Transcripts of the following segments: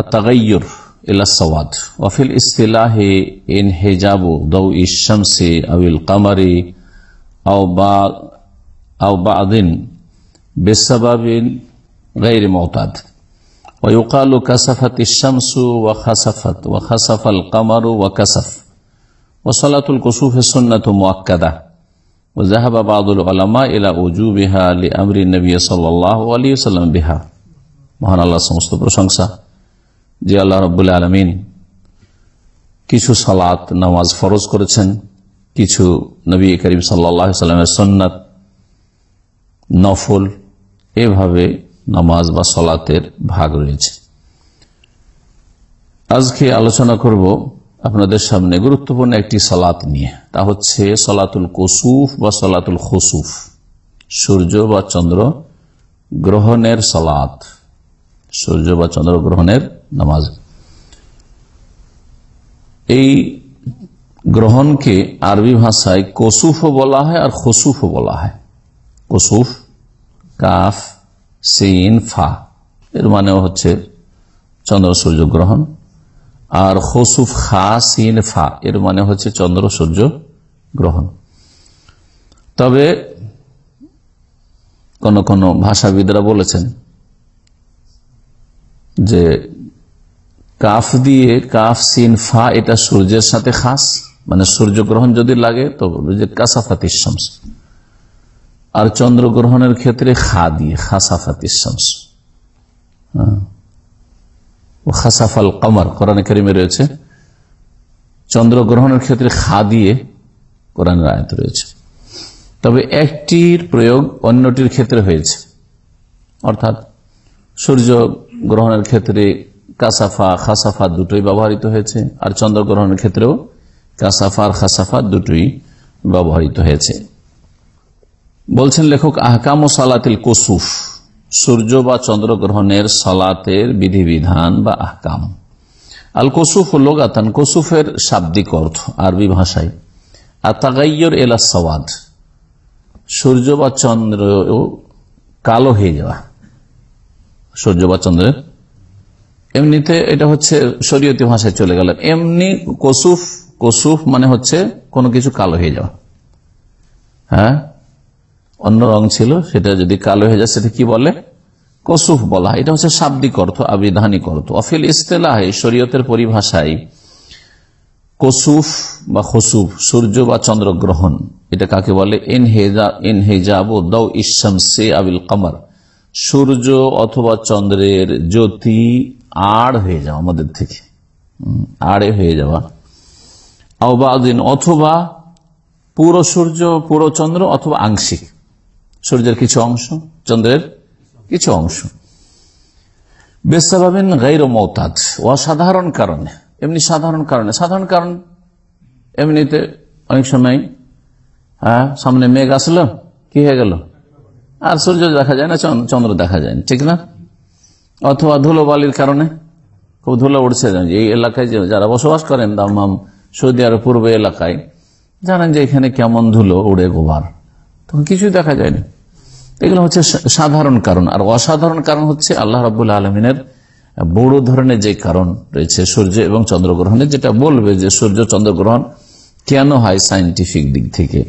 التغير إلى السواد وفي الاصطلاح انحجاب ضوء الشمس أو القمر أو بعض أو بعض بسبب غير معتاد ويقال كسفت الشمس وخسفت وخسف القمر وكسف وصلاة الكسوف سنة مؤكدة وذهب بعض العلماء إلى وجوبها لأمر النبي صلى الله عليه وسلم بها মহান আল্লাহ সমস্ত প্রশংসা যে আল্লাহ রব্বুল আলমিন কিছু সালাত, নামাজ ফরজ করেছেন, কিছু নবী করিম সাল্লাহ সাল্লামের সন্ন্যাত নফল, এভাবে নামাজ বা সলাতের ভাগ রয়েছে। আজকে আলোচনা করব আপনাদের সামনে গুরুত্বপূর্ণ একটি সলাত নিয়ে। তা হচ্ছে সলাতুল কসুফ বা সলাতুল খসুফ। সূর্য বা চন্দ্র গ্রহণের সলাত। সূর্য বা চন্দ্র গ্রহণের নামাজ। এই গ্রহণকে আরবি ভাষায় কসুফও বলা হয় আর খসুফও বলা হয়। কসুফ, কাফ, সিন, ফা, এর মানে হচ্ছে চন্দ্র সূর্য গ্রহণ। আর খসুফ, খা, সিন, ফা, এর মানে হচ্ছে চন্দ্র সূর্য গ্রহণ। তবে কোন কোন ভাষাবিদরা বলেছেন যে কাফ দিয়ে, কাফ, সিন, ফা, এটা সূর্যের সাথে খাস। মানে সূর্যগ্রহণ যদি লাগে, তো যে কাসাফাতিস শামস। আর চন্দ্রগ্রহণের ক্ষেত্রে খা দিয়ে, খাসাফাতিস শামস। খাসাফাল কমর, কোরআন করিমে রয়েছে। চন্দ্রগ্রহণের ক্ষেত্রে খা দিয়ে কোরআন আয়ত রয়েছে। তবে একটির প্রয়োগ অন্যটির ক্ষেত্রে হয়েছে। অর্থাৎ সূর্য গ্রহণের ক্ষেত্রে কাসাফা, খাসাফা দুটোই ব্যবহৃত হয়েছে। আর চন্দ্রগ্রহণের ক্ষেত্রেও কাসাফা আর খাসাফা দুটোই ব্যবহৃত হয়েছে। বলছেন লেখক, আহকাম ও সালাতিল কসুফ, সূর্য বা চন্দ্রগ্রহণের সালাতের বিধিবিধান বা আহকাম। আল কসুফ লোগাতান, কসুফের শাব্দিক অর্থ, আরবি ভাষায় আতাগাইয়র এলা সওয়াদ, সূর্য বা চন্দ্র কালো হয়ে যাওয়া। সূর্য বা চন্দ্রের এমনিতে এটা হচ্ছে শরীয়তি ভাষায় চলে গেল। এমনি কসুফ কসুফ মানে হচ্ছে কোনো কিছু কালো হয়ে যাওয়া। হ্যাঁ? অন্য রং ছিল, সেটা যদি কালো হয়ে যায়, সেটা কি বলে? কসুফ বলা এটা হচ্ছে শাব্দিক অর্থ, আবিধানিক অর্থ। অফিল ইস্তেলাহে, শরীয়তের পরিভাষায় কসুফ বা খসুফ, সূর্য বা চন্দ্রগ্রহণ, এটা কাকে বলে? ইনহেজাব দৌ ইসামসে আবিল কামার। সূর্য অথবা চন্দ্রের জ্যোতি আড় হয়ে যাওয়া আমাদের থেকে। আড়ে হয়ে যাওয়া। আওবাদিন অথবা পুরো সূর্য, পুরো চন্দ্র অথবা আংশিক। সূর্যের কিছু অংশ, চন্দ্রের কিছু অংশ। বেসাবাবিন গাইর মৌতাজ অসাধারণ কারণে। এমনি সাধারণ কারণে। সাধারণ কারণ এমনিতে অনেক সময় হ্যাঁ সামনে মেঘ আসলো, কি হয়ে গেল? আর সূর্য দেখা যায় না চন্দ্র দেখা যায় না, ঠিক না? অথবা ধুলো বালির কারণে খুব ধুলো উঠছে। এই এলাকায় যারা বসবাস করেন দামাম সৌদি আরব পূর্ব এলাকায়, জানেন যে এখানে কেমন ধুলো উড়ে গোবার। তখন কিছুই দেখা যায়নি। এগুলো হচ্ছে সাধারণ কারণ। আর অসাধারণ কারণ হচ্ছে আল্লাহ রাবুল আলমিনের বড় ধরনের যে কারণ রয়েছে সূর্য এবং চন্দ্রগ্রহণের, যেটা বলবে যে সূর্য, চন্দ্রগ্রহণ কেন হয় সাইন্টিফিক দিক থেকে।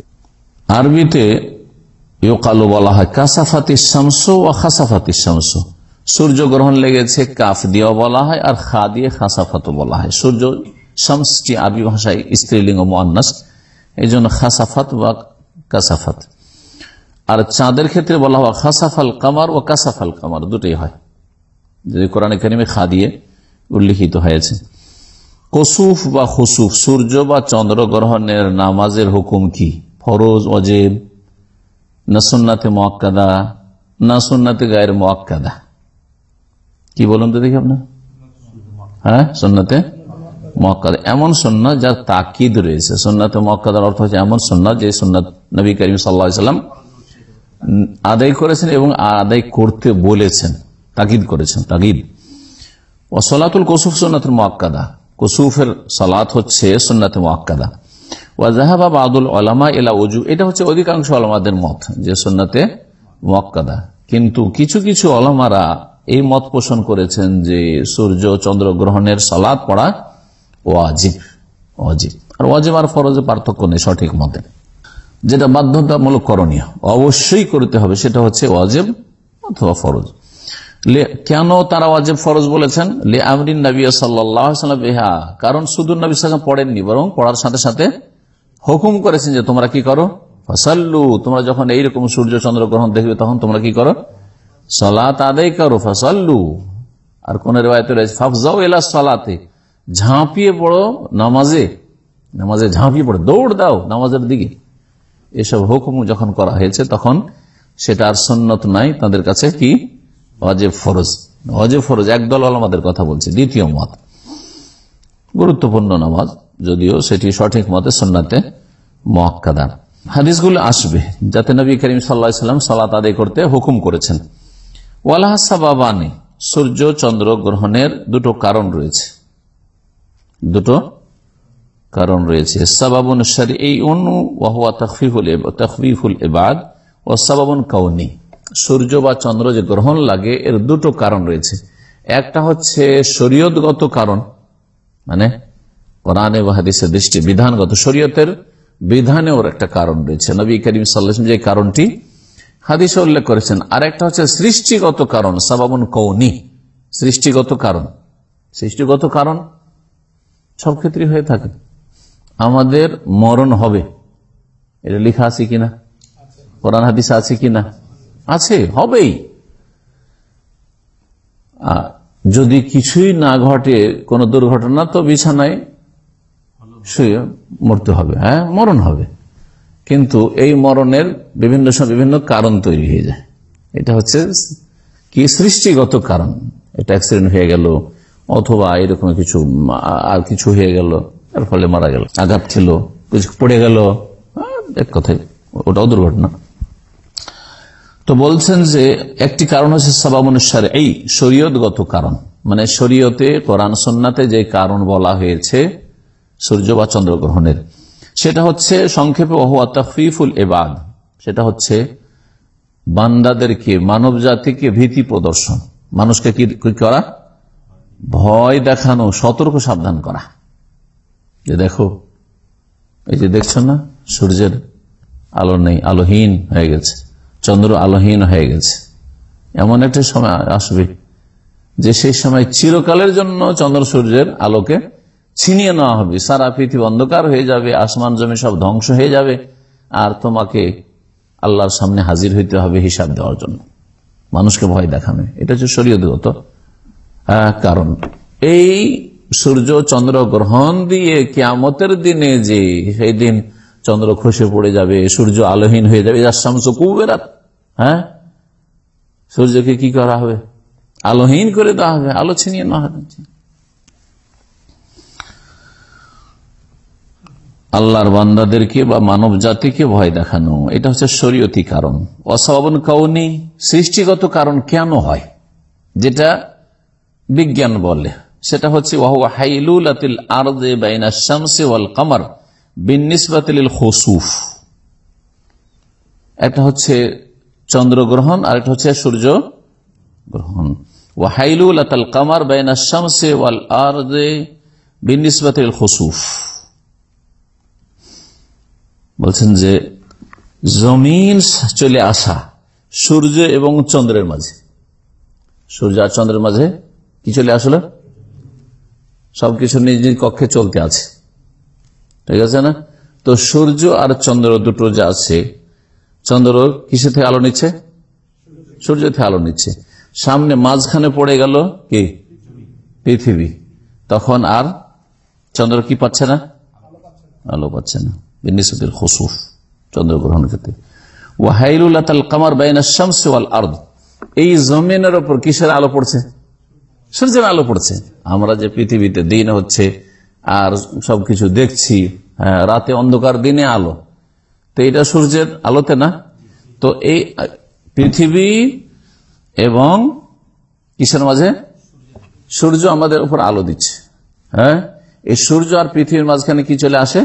আরবিতে ইউকালু বলা হয় কাসাফাতি শামস ও খাসাফাতি শামস সূর্য গ্রহণ লেগেছে কাফ দিয়েও বলা হয় আর খা দিয়ে খাসাফাত বলা হয়। সূর্য শামসটি আরবি ভাষায় স্ত্রীলিঙ্গ মোয়ান্নাস এই জন্য খাসাফাত বা কাসাফাত আর চাঁদের ক্ষেত্রে বলা হয় খাসাফাল কামার ও কাসাফাল কামার, দুটোই হয়। যদি কোরআন কারিমে খা দিয়ে উল্লিখিত হয়েছে। কসুফ বা খুসুফ, সূর্য বা চন্দ্র গ্রহণের নামাজের হুকুম কি? ফরোজ অজেব না সুন্নাতে মোয়াক্কাদা না সুন্নাতে গায়ের মোয়াক্কাদা কি বলুন তো দেখি আপনার হ্যাঁ? সুন্নাতে মক্কাদা এমন সন্ন্যত যার তাকিদ রয়েছে। সন্ন্যতে মক্কাদার অর্থ হচ্ছে এমন সন্ন্যত যে সন্ন্যত নবী করিম সাল্লা সাল্লাম আদায় করেছেন এবং আদায় করতে বলেছেন। তাকিদ করেছেন। তাকিদ। ও সলাতুল কসুফ সন্ন্যতের মোয়াক্কাদা কসুফের সালাত হচ্ছে সন্ন্যতে মোয়াক্কাদা ওয়াজাহাবা বাদুল আলামা এলা উজু। এটা হচ্ছে অধিকাংশ আলমাদের মত যে সন্ন্যতে মোয়াক্কাদা কিন্তু কিছু কিছু আলমারা এই মত পোষণ করেছেন যে সূর্য চন্দ্র গ্রহণের সালাদ পড়া ওয়াজিব ওয়াজিব। আর ওয়াজিব আর ফরজে পার্থক্য নেই সঠিক মতে। যেটা বাধ্যতামূলক করণীয়, অবশ্যই করতে হবে সেটা হচ্ছে ওয়াজেব অথবা ফরজ। কেন তারা ওয়াজেব ফরজ বলেছেন? লে আমরিন নবী সাল্লাম বেহা, কারণ শুধু নবী সাল্লাম পড়েননি, বরং পড়ার সাথে সাথে হুকুম করেছেন যে তোমরা কি করো? ফসাল্লু, তোমরা যখন এইরকম সূর্য চন্দ্র গ্রহণ দেখবে তখন তোমরা কি করো? সলাত আদায় করো ফসাল্লু আর কোন রেওয়ায়তে রয়েছে ফাফজাও এলা সলাতে, ঝাঁপিয়ে পড়ো নামাজে। নামাজে ঝাঁপিয়ে পড়ো, দৌড় দাও নামাজের দিকে। এসব হুকুম যখন করা হয়েছে, তখন সেটা আর সন্ন্যত নাই, তাদের কাছে কি? অজেব ফরজ। অজেব ফরজ, একদল আলমাদের কথা বলছে, দ্বিতীয় মত। গুরুত্বপূর্ণ নামাজ, যদিও সেটি সঠিক মতে সন্ন্যতে মক্কাদা হাদিসগুলো আসবে, যাতে নবী করিম সাল্লা সাল্লাম সালাত আদায় করতে হুকুম করেছেন। ওয়ালাহাসাবাবানি সূর্য, চন্দ্র গ্রহণের দুটো কারণ রয়েছে। দুটো কারণ রয়েছে। সাবাবন এই অনু ওয়াহুয়া তখফিফুল তখফিফুল এবাদ ও সাবাবন কাউনি। সূর্য বা চন্দ্র যে গ্রহণ লাগে, এর দুটো কারণ রয়েছে। একটা হচ্ছে শরীয়তগত কারণ মানে কোরআনে হাদিসের দৃষ্টি বিধানগত শরীয়তের বিধানে ওর একটা কারণ রয়েছে। নবী করিম সাল্লাম যে কারণটি হাদিসে উল্লেখ করেছেন আর একটা হচ্ছে সৃষ্টিগত কারণ, সাবাবন কৌনি সৃষ্টিগত কারণ। সৃষ্টিগত কারণ সব ক্ষেত্রে হয়ে থাকে। আমাদের মরণ হবে। এটা লেখা আছে কিনা? কোরআন হাদিস আছে কিনা? আছে, হবেই। যদি কিছুই না ঘটে, কোন দুর্ঘটনা, তো বিছানায় শুয়ে মরতে হবে হ্যাঁ? মরণ হবে। কিন্তু এই মরণের বিভিন্ন সময় বিভিন্ন কারণ তৈরি হয়ে যায়। এটা হচ্ছে কি সৃষ্টিগত কারণ। এটা অ্যাক্সিডেন্ট হয়ে গেল, অথবা এরকম কিছু, আর কিছু হয়ে গেল, এর ফলে মারা গেল, আঘাত খেলো কিছু পড়ে গেল এক কথায় ওটাও দুর্ঘটনা। তো বলছেন যে একটি কারণ হচ্ছে সবাবনুসার এই শরীয়তগত কারণ। মানে শরীয়তে, কোরআন, সন্নাতে যে কারণ বলা হয়েছে, সূর্য বা চন্দ্রগ্রহণের। সেটা হচ্ছে সংক্ষেপে ওহুয়া তফিফুল এবাদ। সেটা হচ্ছে বান্দাদেরকে মানব জাতিকে ভীতি প্রদর্শন। মানুষকে কি করা? ভয় দেখানো, সতর্ক সাবধান করা। যে দেখো, এই যে দেখছ না, সূর্যের আলো নেই, আলোহীন হয়ে গেছে, চন্দ্র আলোহীন হয়ে গেছে। এমন একটা সময় আসবে, যে সেই সময় চিরকালের জন্য চন্দ্র সূর্যের আলোকে ছিনিয়ে নেওয়া হবে। সারা পৃথিবী অন্ধকার হয়ে যাবে, আসমান জমি সব ধ্বংস হয়ে যাবে। আর তোমাকে আল্লাহর সামনে হাজির হইতে হবে হিসাব দেওয়ার জন্য। মানুষকে ভয় দেখানো। এটা হচ্ছে শরীয়তগত কারণ। এই সূর্য চন্দ্র গ্রহণ দিয়ে কেয়ামতের দিনে যে সেই দিন চন্দ্র খসে পড়ে যাবে, সূর্য আলোহীন হয়ে যাবে কুবেরাত হ্যাঁ? সূর্যকে কি করা হবে? আলোহীন করে দেওয়া হবে, আলো ছিনিয়ে নেওয়া হবে। আল্লাহর বান্দাদেরকে বা মানব জাতিকে ভয় দেখানো। এটা হচ্ছে শরীয়তি কারণ। অসাবন কাউনি, সৃষ্টিগত কারণ কেন হয়? যেটা বিজ্ঞান বলে। সেটা হচ্ছে কামার বিনিসবাতিল খসুফ। একটা হচ্ছে চন্দ্রগ্রহণ, আর একটা হচ্ছে সূর্য গ্রহণ ওয়াহাইলুল আতাল কামার বাইনা শামসে ওয়াল আর বিনিসবাতিল খসুফ। বলছেন যে, জমিন চলে আসা সূর্য এবং চন্দ্রের মাঝে। সূর্য আর চন্দ্রের মাঝে কি চলে আসলো? সবকিছু নিজ নিজ কক্ষে চলতে আছে। ঠিক আছে না? তো সূর্য আর চন্দ্র দুটো যা আছে, চন্দ্র কিসে থেকে আলো নিচ্ছে? সূর্য থেকে আলো নিচ্ছে। সামনে মাঝখানে পড়ে গেল কি? পৃথিবী। তখন আর চন্দ্র কি পাচ্ছে না? আলো পাচ্ছে না। বিনিসুদ্দিন খসুফ চন্দ্রগ্রহণ ক্ষেত্রে ওয়াহাইরুল্লাহ কামার বাইনা শামস আর্দ এই জমিনের ওপর কিসের আলো পড়ছে? সূর্যের আলো পড়ছে। আমরা যে পৃথিবীতে দিন হচ্ছে আর সবকিছু দেখছি হ্যাঁ, রাতে অন্ধকার দিনে আলো। তো এটা সূর্যের আলোতে না? তো এই পৃথিবী এবং কিসের মাঝে? সূর্য আমাদের উপর আলো দিচ্ছে। হ্যাঁ? এই সূর্য আর পৃথিবীর মাঝখানে কি চলে আসে?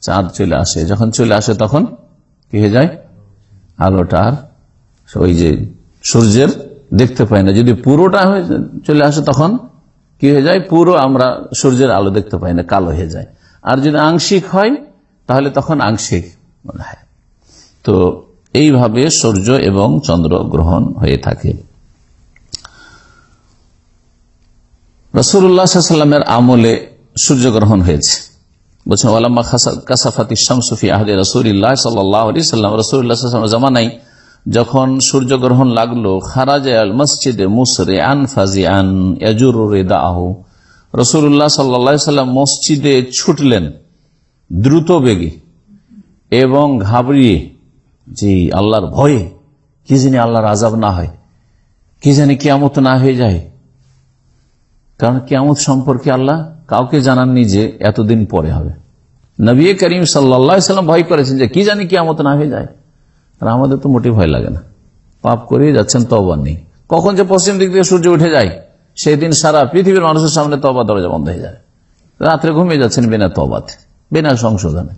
চাঁদ চলে আসে। যখন চলে আসে তখন কি হয়ে যায়? আলোটা আর ওই যে সূর্যের দেখতে পাই না। যদি পুরোটা হয়ে চলে আসে তখন কি হয়ে যায়? পুরো আমরা সূর্যের আলো দেখতে পাই না, কালো হয়ে যায়। আর যদি আংশিক হয়, তাহলে তখন আংশিক মনে হয়। তো এইভাবে সূর্য এবং চন্দ্র গ্রহণ হয়ে থাকে। রসুল্লাহামের আমলে সূর্যগ্রহণ হয়েছে। বলছেন ওলাম্মা কাসাফাতি শামসুফি আহদে রসুল্লাহ সাল্লাম। রসুল্লাহ জামানাই যখন সূর্যগ্রহণ লাগল, খারাজে আল মসজিদে মুসরে আন ফাজি আন দাহ রসুল্লাহ সাল্লাম মসজিদে ছুটলেন, দ্রুত বেগে এবং ঘাবড়িয়ে যে আল্লাহর ভয়ে, কি জানি আল্লাহর আজাব না হয়, কি জানি কেয়ামত না হয়ে যায়। কারণ কেয়ামত সম্পর্কে আল্লাহ কাউকে জানাননি যে এতদিন পরে হবে। নবী করিম সাল্লাম ভয় করেছেন যে কি জানি কেয়ামত না হয়ে যায়। আর আমাদের তো মোটেই ভয় লাগে না। পাপ করেই যাচ্ছেন তবা নেই। কখন যে পশ্চিম দিক থেকে সূর্য উঠে যায়, সেই দিন সারা পৃথিবীর মানুষের সামনে তবা দরজা বন্ধ হয়ে যায়। রাত্রে ঘুমিয়ে যাচ্ছেন বিনা তবাতে বিনা সংশোধনে।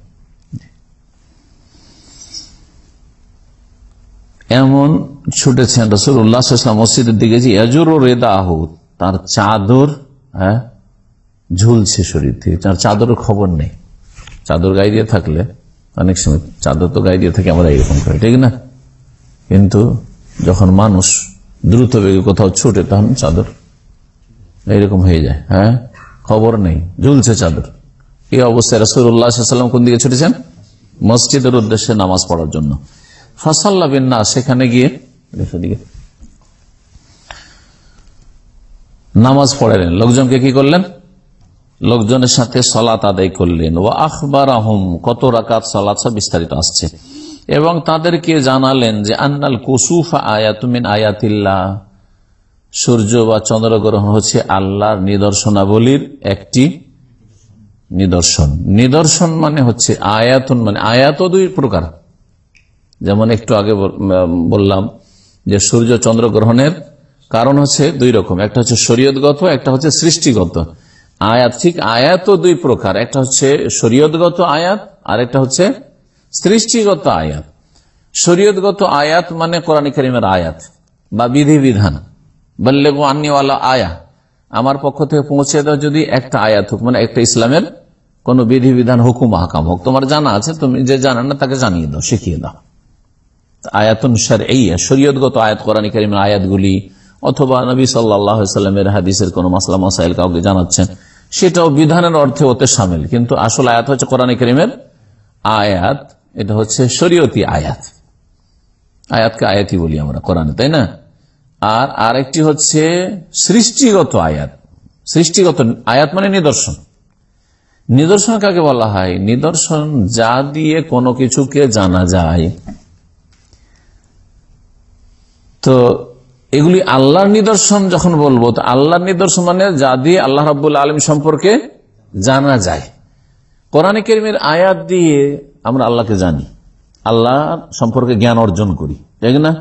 এমন ছুটেছেন রসুল উল্লাহাম মসজিদের দিকে যে এজুর রেদা তার চাদর হ্যাঁ ঝুলছে শরীর থেকে। তার চাদরের খবর নেই। চাদর গায়ে দিয়ে থাকলে অনেক সময় চাদর তো গায়ে দিয়ে থাকে, আমরা এরকম করি, ঠিক না? কিন্তু যখন মানুষ দ্রুত বেগে কোথাও ছুটে, তখন চাদর এইরকম হয়ে যায় হ্যাঁ? খবর নেই, ঝুলছে চাদর। এই অবস্থায় রসুল্লাহাম কোন দিকে ছুটেছেন? মসজিদের উদ্দেশ্যে নামাজ পড়ার জন্য। ফসাল্লা বিন না সেখানে গিয়ে নামাজ পড়ালেন। লোকজনকে কি করলেন? লোকজনের সাথে সলাত আদায় করলেন। ও আখবর আহম কত রাকাত সলাত, সব বিস্তারিত আসছে। এবং তাদেরকে জানালেন যে, আন্নাল কুসুফা আয়াতুমিন আয়াতিল্লা সূর্য বা চন্দ্রগ্রহণ হচ্ছে আল্লাহর নিদর্শনাবলীর একটি নিদর্শন। নিদর্শন মানে হচ্ছে আয়াতন মানে আয়াত দুই প্রকার। যেমন একটু আগে বললাম যে, সূর্য চন্দ্র গ্রহণের কারণ হচ্ছে দুই রকম। একটা হচ্ছে শরীয়তগত, একটা হচ্ছে সৃষ্টিগত। আয়াত, ঠিক আয়াত দুই প্রকার। একটা হচ্ছে শরীয়তগত আয়াত, আর একটা হচ্ছে সৃষ্টিগত আয়াত। শরীয়তগত আয়াত মানে কোরআন করিমের আয়াত বা বিধিবিধান। বললে গো আন্নিওয়ালা আয়া। আমার পক্ষ থেকে পৌঁছে দাও যদি একটা আয়াত হোক মানে একটা ইসলামের কোন বিধিবিধান, হুকুম, হাকাম হোক। তোমার জানা আছে, তুমি যে জানা না, তাকে জানিয়ে দাও, শিখিয়ে দাও। আয়াতুন সার এই শরীয়তগত আয়াত, কোরআন করিমের আয়াতগুলি, অথবা নবী সাল্লামের হাদিসের কোন মাসলা, মাসাইল কাউকে জানাচ্ছেন সেটাও বিধানের অর্থে ওতে সামিল। কিন্তু আসল আয়াত হচ্ছে কোরআন করিমের আয়াত, এটা হচ্ছে শরীয়তি আয়াত। আয়াতকে আয়াতই বলি আমরা কোরআনে, তাই না? আর আরেকটি হচ্ছে সৃষ্টিগত আয়াত। সৃষ্টিগত আয়াত মানে নিদর্শন। নিদর্শন কাকে বলা হয়? নিদর্শন যা দিয়ে কোনো কিছুকে জানা যায়। তো এগুলি আল্লাহর নিদর্শন যখন বলব, তো আল্লাহর নিদর্শন মানে যা দিয়ে আল্লাহ রাবুল আলম সম্পর্কে জানা যায়। কোরআন কেরিমের আয়াত দিয়ে আমরা আল্লাহকে জানি, আল্লাহ সম্পর্কে জ্ঞান অর্জন করি তাই না?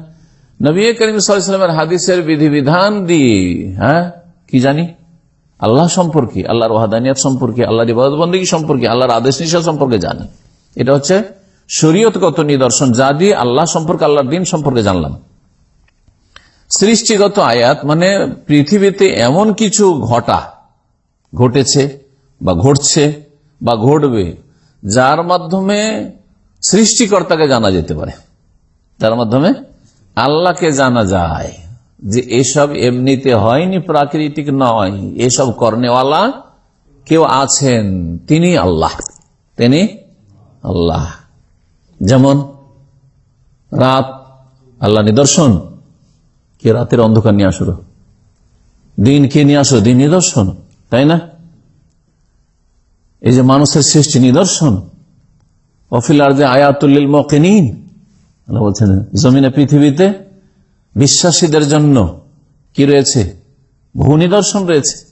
নবী করিম সাল্লামের হাদিসের বিধিবিধান দিয়ে হ্যাঁ কি জানি? আল্লাহ সম্পর্কে, আল্লাহর ওয়াহাদানিয়াত সম্পর্কে, আল্লাহর ইবাদতবন্দী সম্পর্কে, আল্লাহর আদেশ নিষেধ সম্পর্কে জানি। এটা হচ্ছে শরীয়তগত নিদর্শন, যা দিয়ে আল্লাহ সম্পর্কে, আল্লাহর দিন সম্পর্কে জানলাম। সৃষ্টিগত আয়াত মানে পৃথিবীতে এমন কিছু ঘটা, ঘটেছে বা ঘটছে বা ঘটবে, যার মাধ্যমে সৃষ্টিকর্তাকে জানা যেতে পারে। যার মাধ্যমে আল্লাহকে জানা যায় যে এসব এমনিতে হয়নি, প্রাকৃতিক নয়। এসব করনেওয়ালা কেউ আছেন, তিনি আল্লাহ তিনি আল্লাহ। যেমন রাত, আল্লাহ নিদর্শন কে রাতের অন্ধকার নিয়ে আসলো দিন কে নিয়ে আসলো দিন নিদর্শন, তাই না? এই যে মানুষের সৃষ্টি নিদর্শন। অফিলার যে আয়াতুল্লিল মকিন আল্লাহ বলছেন, জমিনে, পৃথিবীতে বিশ্বাসীদের জন্য কি রয়েছে? বহু নিদর্শন রয়েছে।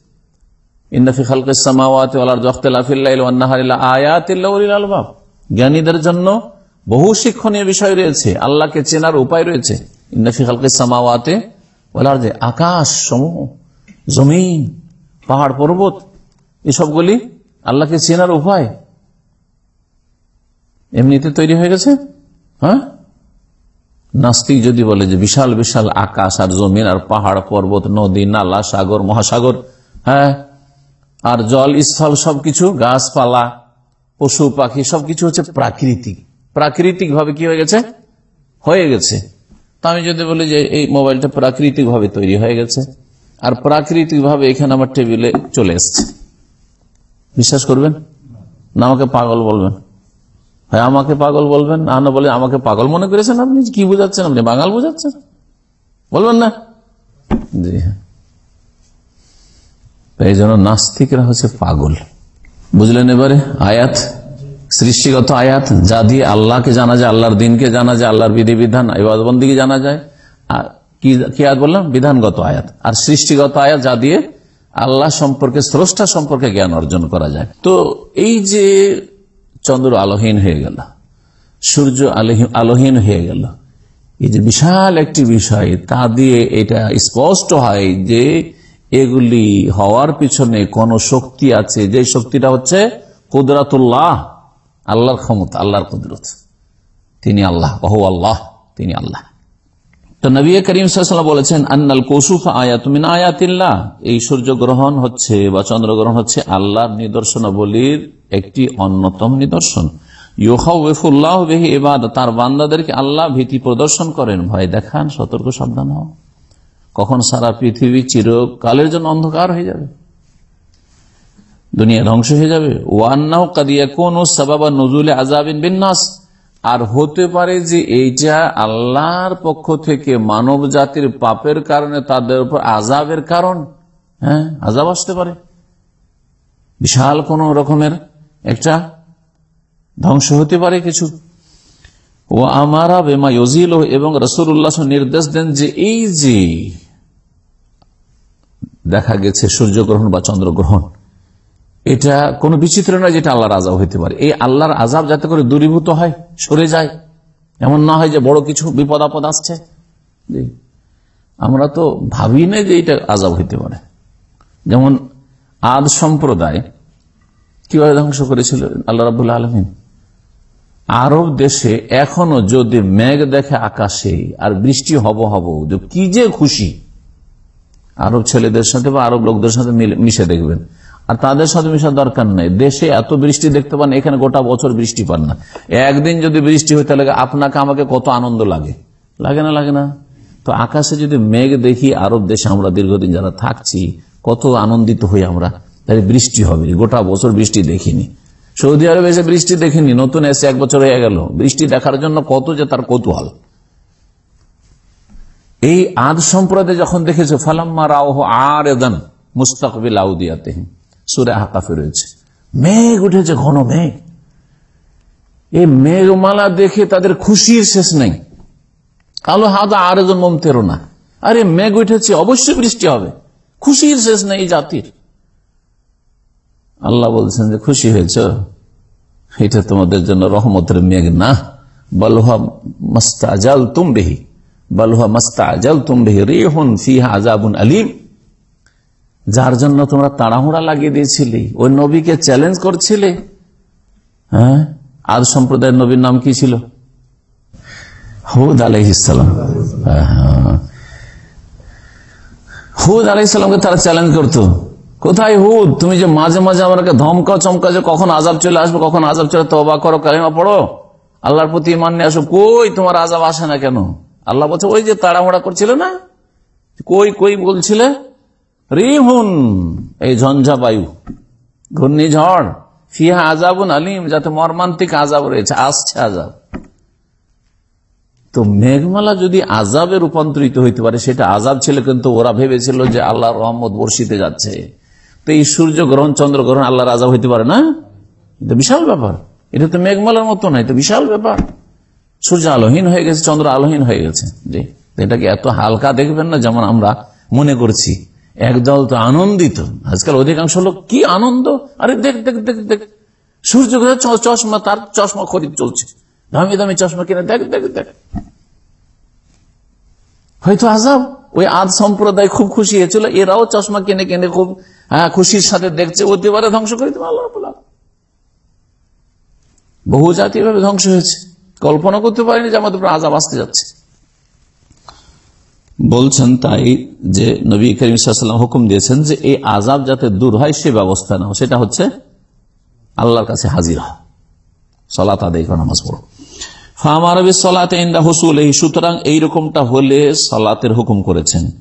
জ্ঞানীদের জন্য বহু শিক্ষণীয় বিষয় রয়েছে। আল্লাহকে চেনার উপায় রয়েছে। ইন্দাফি খালকে সামাওয়াতে বলার যে আকাশ সমূহ, জমিন, পাহাড় পর্বত, এসবগুলি আল্লাহকে চেনার উপায়। এমনিতে তৈরি হয়ে গেছে? হ্যাঁ? নাস্তিক যদি বলে যে বিশাল বিশাল আকাশ আর জমিন আর পাহাড়, পর্বত, নদী, নালা, সাগর, মহাসাগর হ্যাঁ? আর জল, স্থল সবকিছু, গাছপালা, পশু, পাখি সবকিছু হচ্ছে প্রাকৃতিক। প্রাকৃতিক ভাবে কি হয়ে গেছে? হয়ে গেছে। তা আমি যদি বলি যে এই মোবাইলটা প্রাকৃতিক ভাবে তৈরি হয়ে গেছে, আর প্রাকৃতিক ভাবে এখানে আমার টেবিলে চলে এসছে। বিশ্বাস করবেন? না, আমাকে পাগল বলবেন। হয় আমাকে পাগল বলবেন? না না, বলে আমাকে পাগল মনে করেছেন আপনি? কি বুঝাচ্ছেন আপনি? বাঙাল বুঝাচ্ছেন? বলবেন না? জি হ্যাঁ। এই জন্য নাস্তিকরা হচ্ছে পাগল। বুঝলেন এবারে আয়াত? সৃষ্টিগত আয়াত, যা দিয়ে আল্লাহকে জানা যায়, আল্লাহর দিনকে জানা যায়, আল্লাহর বিধিবিধান এবাদবন্দিকে জানা যায়। আর কি আয়াত বললাম? বিধানগত আয়াত। আর সৃষ্টিগত আয়াত, যা দিয়ে আল্লাহ সম্পর্কে, স্রষ্টা সম্পর্কে জ্ঞান অর্জন করা যায়। তো এই যে চন্দ্র আলোহীন হয়ে গেল, সূর্য আলোহীন হয়ে গেল, এই যে বিশাল একটি বিষয়, তা দিয়ে এটা স্পষ্ট হয় যে এগুলি হওয়ার পিছনে কোন শক্তি আছে। যে শক্তিটা হচ্ছে কুদরাতুল্লাহ। আল্লাহর ক্ষমতা, আল্লাহর কুদরত। তিনি আল্লাহ বহু আল্লাহ, তিনি আল্লাহ। তো নবী করিম সাল্লাম বলেছেন, আন্নাল কৌসুফ আয়াতমিন আয়াতিল্লাহ। এই সূর্য গ্রহণ হচ্ছে বা চন্দ্রগ্রহণ হচ্ছে আল্লাহর নিদর্শনাবলীর একটি অন্যতম নিদর্শন। বেহি এবাদ তার বান্দাদেরকে আল্লাহ ভীতি প্রদর্শন করেন। ভয় দেখান, সতর্ক সাবধান হও। কখন সারা পৃথিবী চিরকালের জন্য অন্ধকার হয়ে যাবে। দুনিয়া ধ্বংস হয়ে যাবে। ওয়ান্নাও কাদিয়া কোন সাবাবা নজুলে আজাবিন বিন্যাস আর হতে পারে যে এইটা আল্লাহর পক্ষ থেকে মানব জাতির পাপের কারণে তাদের উপর আজাবের কারণ হ্যাঁ আজাব আসতে পারে। বিশাল কোন রকমের একটা ধ্বংস হতে পারে কিছু। ও আমারা বেমা ইজিল এবং রসুল্লাহ নির্দেশ দেন যে এই যে দেখা গেছে সূর্যগ্রহণ বা চন্দ্রগ্রহণ এটা কোনো বিচিত্র নয় যেটা আল্লাহর আজাব হইতে পারে। এই আল্লাহর আজাব যাতে করে দূরীভূত হয়, সরে যায়। এমন না হয় যে বড় কিছু বিপদ আপদ আসছে। আমরা তো ভাবি না যে এটা আজাব হইতে পারে। যেমন আদ সম্প্রদায় কীভাবে ধ্বংস করেছিল আল্লাহ রাবুল্লাহ আলমিন? আরব দেশে এখনও যদি মেঘ দেখে আকাশে আর বৃষ্টি হব হব কি যে খুশি, আরব ছেলেদের সাথে বা আরব লোকদের সাথে মিশে দেখবেন। আর তাদের সাথে মিশার দরকার নেই। দেশে এত বৃষ্টি দেখতে পান, এখানে গোটা বছর বৃষ্টি পান না। একদিন যদি বৃষ্টি হইতে লাগে আপনাকে, আমাকে কত আনন্দ লাগে। লাগে না লাগে না। তো আকাশে যদি মেঘ দেখি, আরব দেশে আমরা দীর্ঘদিন যারা থাকছি, কত আনন্দিত হই আমরা। তাই বৃষ্টি হবে গোটা বছর বৃষ্টি দেখিনি। সৌদি আরবে এসে বৃষ্টি দেখিনি, নতুন এসে এক বছর হয়ে গেল। বৃষ্টি দেখার জন্য কত যে তার কৌতূহল। এই আদ সম্প্রদায় যখন দেখেছে, ফালাম্মা রাও আর এদান মুস্তাকবিল আউদিয়াতে সুরে হাকাফে রয়েছে। মেঘ উঠেছে, ঘন মেঘ। এই মেঘমালা দেখে তাদের খুশির শেষ নেই। আলো হাদা আর একজন মমতেরও না। আরে, মেঘ উঠেছে, অবশ্যই বৃষ্টি হবে। খুশির শেষ নেই জাতির। আল্লাহ বলছেন যে, খুশি হয়েছ? এটা তোমাদের জন্য রহমতের মেঘ না। বলহা মস্তাজাল তুম বেহি। বলহা মস্তাজাল তুম বেহি রে হন ফিহা আজাবুন আলিম। যার জন্য তোমরা তাড়াহুড়া লাগিয়ে দিয়েছিলে। ওই নবীকে চ্যালেঞ্জ করছিলে? হ্যাঁ? আর সম্প্রদায়ের নবীর নাম কি ছিল? হুদ আলহিসাম হুদ আলহিসামকে তারা চ্যালেঞ্জ করতো। কোথায় হুদ? তুমি যে মাঝে মাঝে আমাকে ধমকাও চমকা যে কখন আজাব চলে আসবে, কখন আজাব চলে তবা করো, কালিমা পড়ো। আল্লাহর প্রতি ইমান নিয়ে আসো। কই তোমার আজাব আসে না কেন? আল্লাহ বলছে, ওই যে তাড়াহুড়া করছিল না? কই কই বলছিলে? রিহুন, এই ঝঞ্ঝা বায়ু ঘূর্ণিঝড়, ফিহা আজাবুন আলিম, যাতে মর্মান্তিক আজাব রয়েছে, আসছে আজাব তো মেঘমালা যদি আজাবে রূপান্তরিত হইতে পারে, সেটা আজাব ছিল কিন্তু ওরা ভেবেছিল যে আল্লাহ রহমত বর্ষিতে যাচ্ছে। তো এই সূর্য গ্রহণ, চন্দ্র গ্রহণ আল্লাহর আজাব হইতে পারে না? এটা বিশাল ব্যাপার। এটা তো মেঘমালার মতো নয় তো বিশাল ব্যাপার। সূর্য আলোহীন হয়ে গেছে, চন্দ্র আলোহীন হয়ে গেছে। জি, এটাকে এত হালকা দেখবেন না, যেমন আমরা মনে করছি। একদল তো আনন্দিত। আজকাল অধিকাংশ লোক কি আনন্দ? আরে দেখ দেখ দেখ দেখ। সূর্য চশমা তার চশমা খরিদ চলছে। দামি দামি চশমা কিনে দেখ দেখ দেখ। হয়তো আজাব। ওই আজ সম্প্রদায় খুব খুশি হয়েছিল এরাও চশমা কিনে কিনে খুব হ্যাঁ, খুশির সাথে দেখছে অতি পারে ধ্বংস করে দেবে আল্লাহ বহু জাতি এভাবে ধ্বংস হয়েছে। কল্পনা করতে পারেনি যে আমাদের আজাব আসতে যাচ্ছে। বলছেন তাই যে নবী করিম সাল্লাম হুকুম দিয়েছেন যে এই আজাব যাতে দূর হয় সে ব্যবস্থা নাও। সেটা হচ্ছে আল্লাহর কাছে হাজির হয় সলাত আদায় নামাজ পড়ো। ফামারবি সলাতে ইন্দা এই সুতরাং এইরকমটা হলে সলাতের হুকুম করেছেন।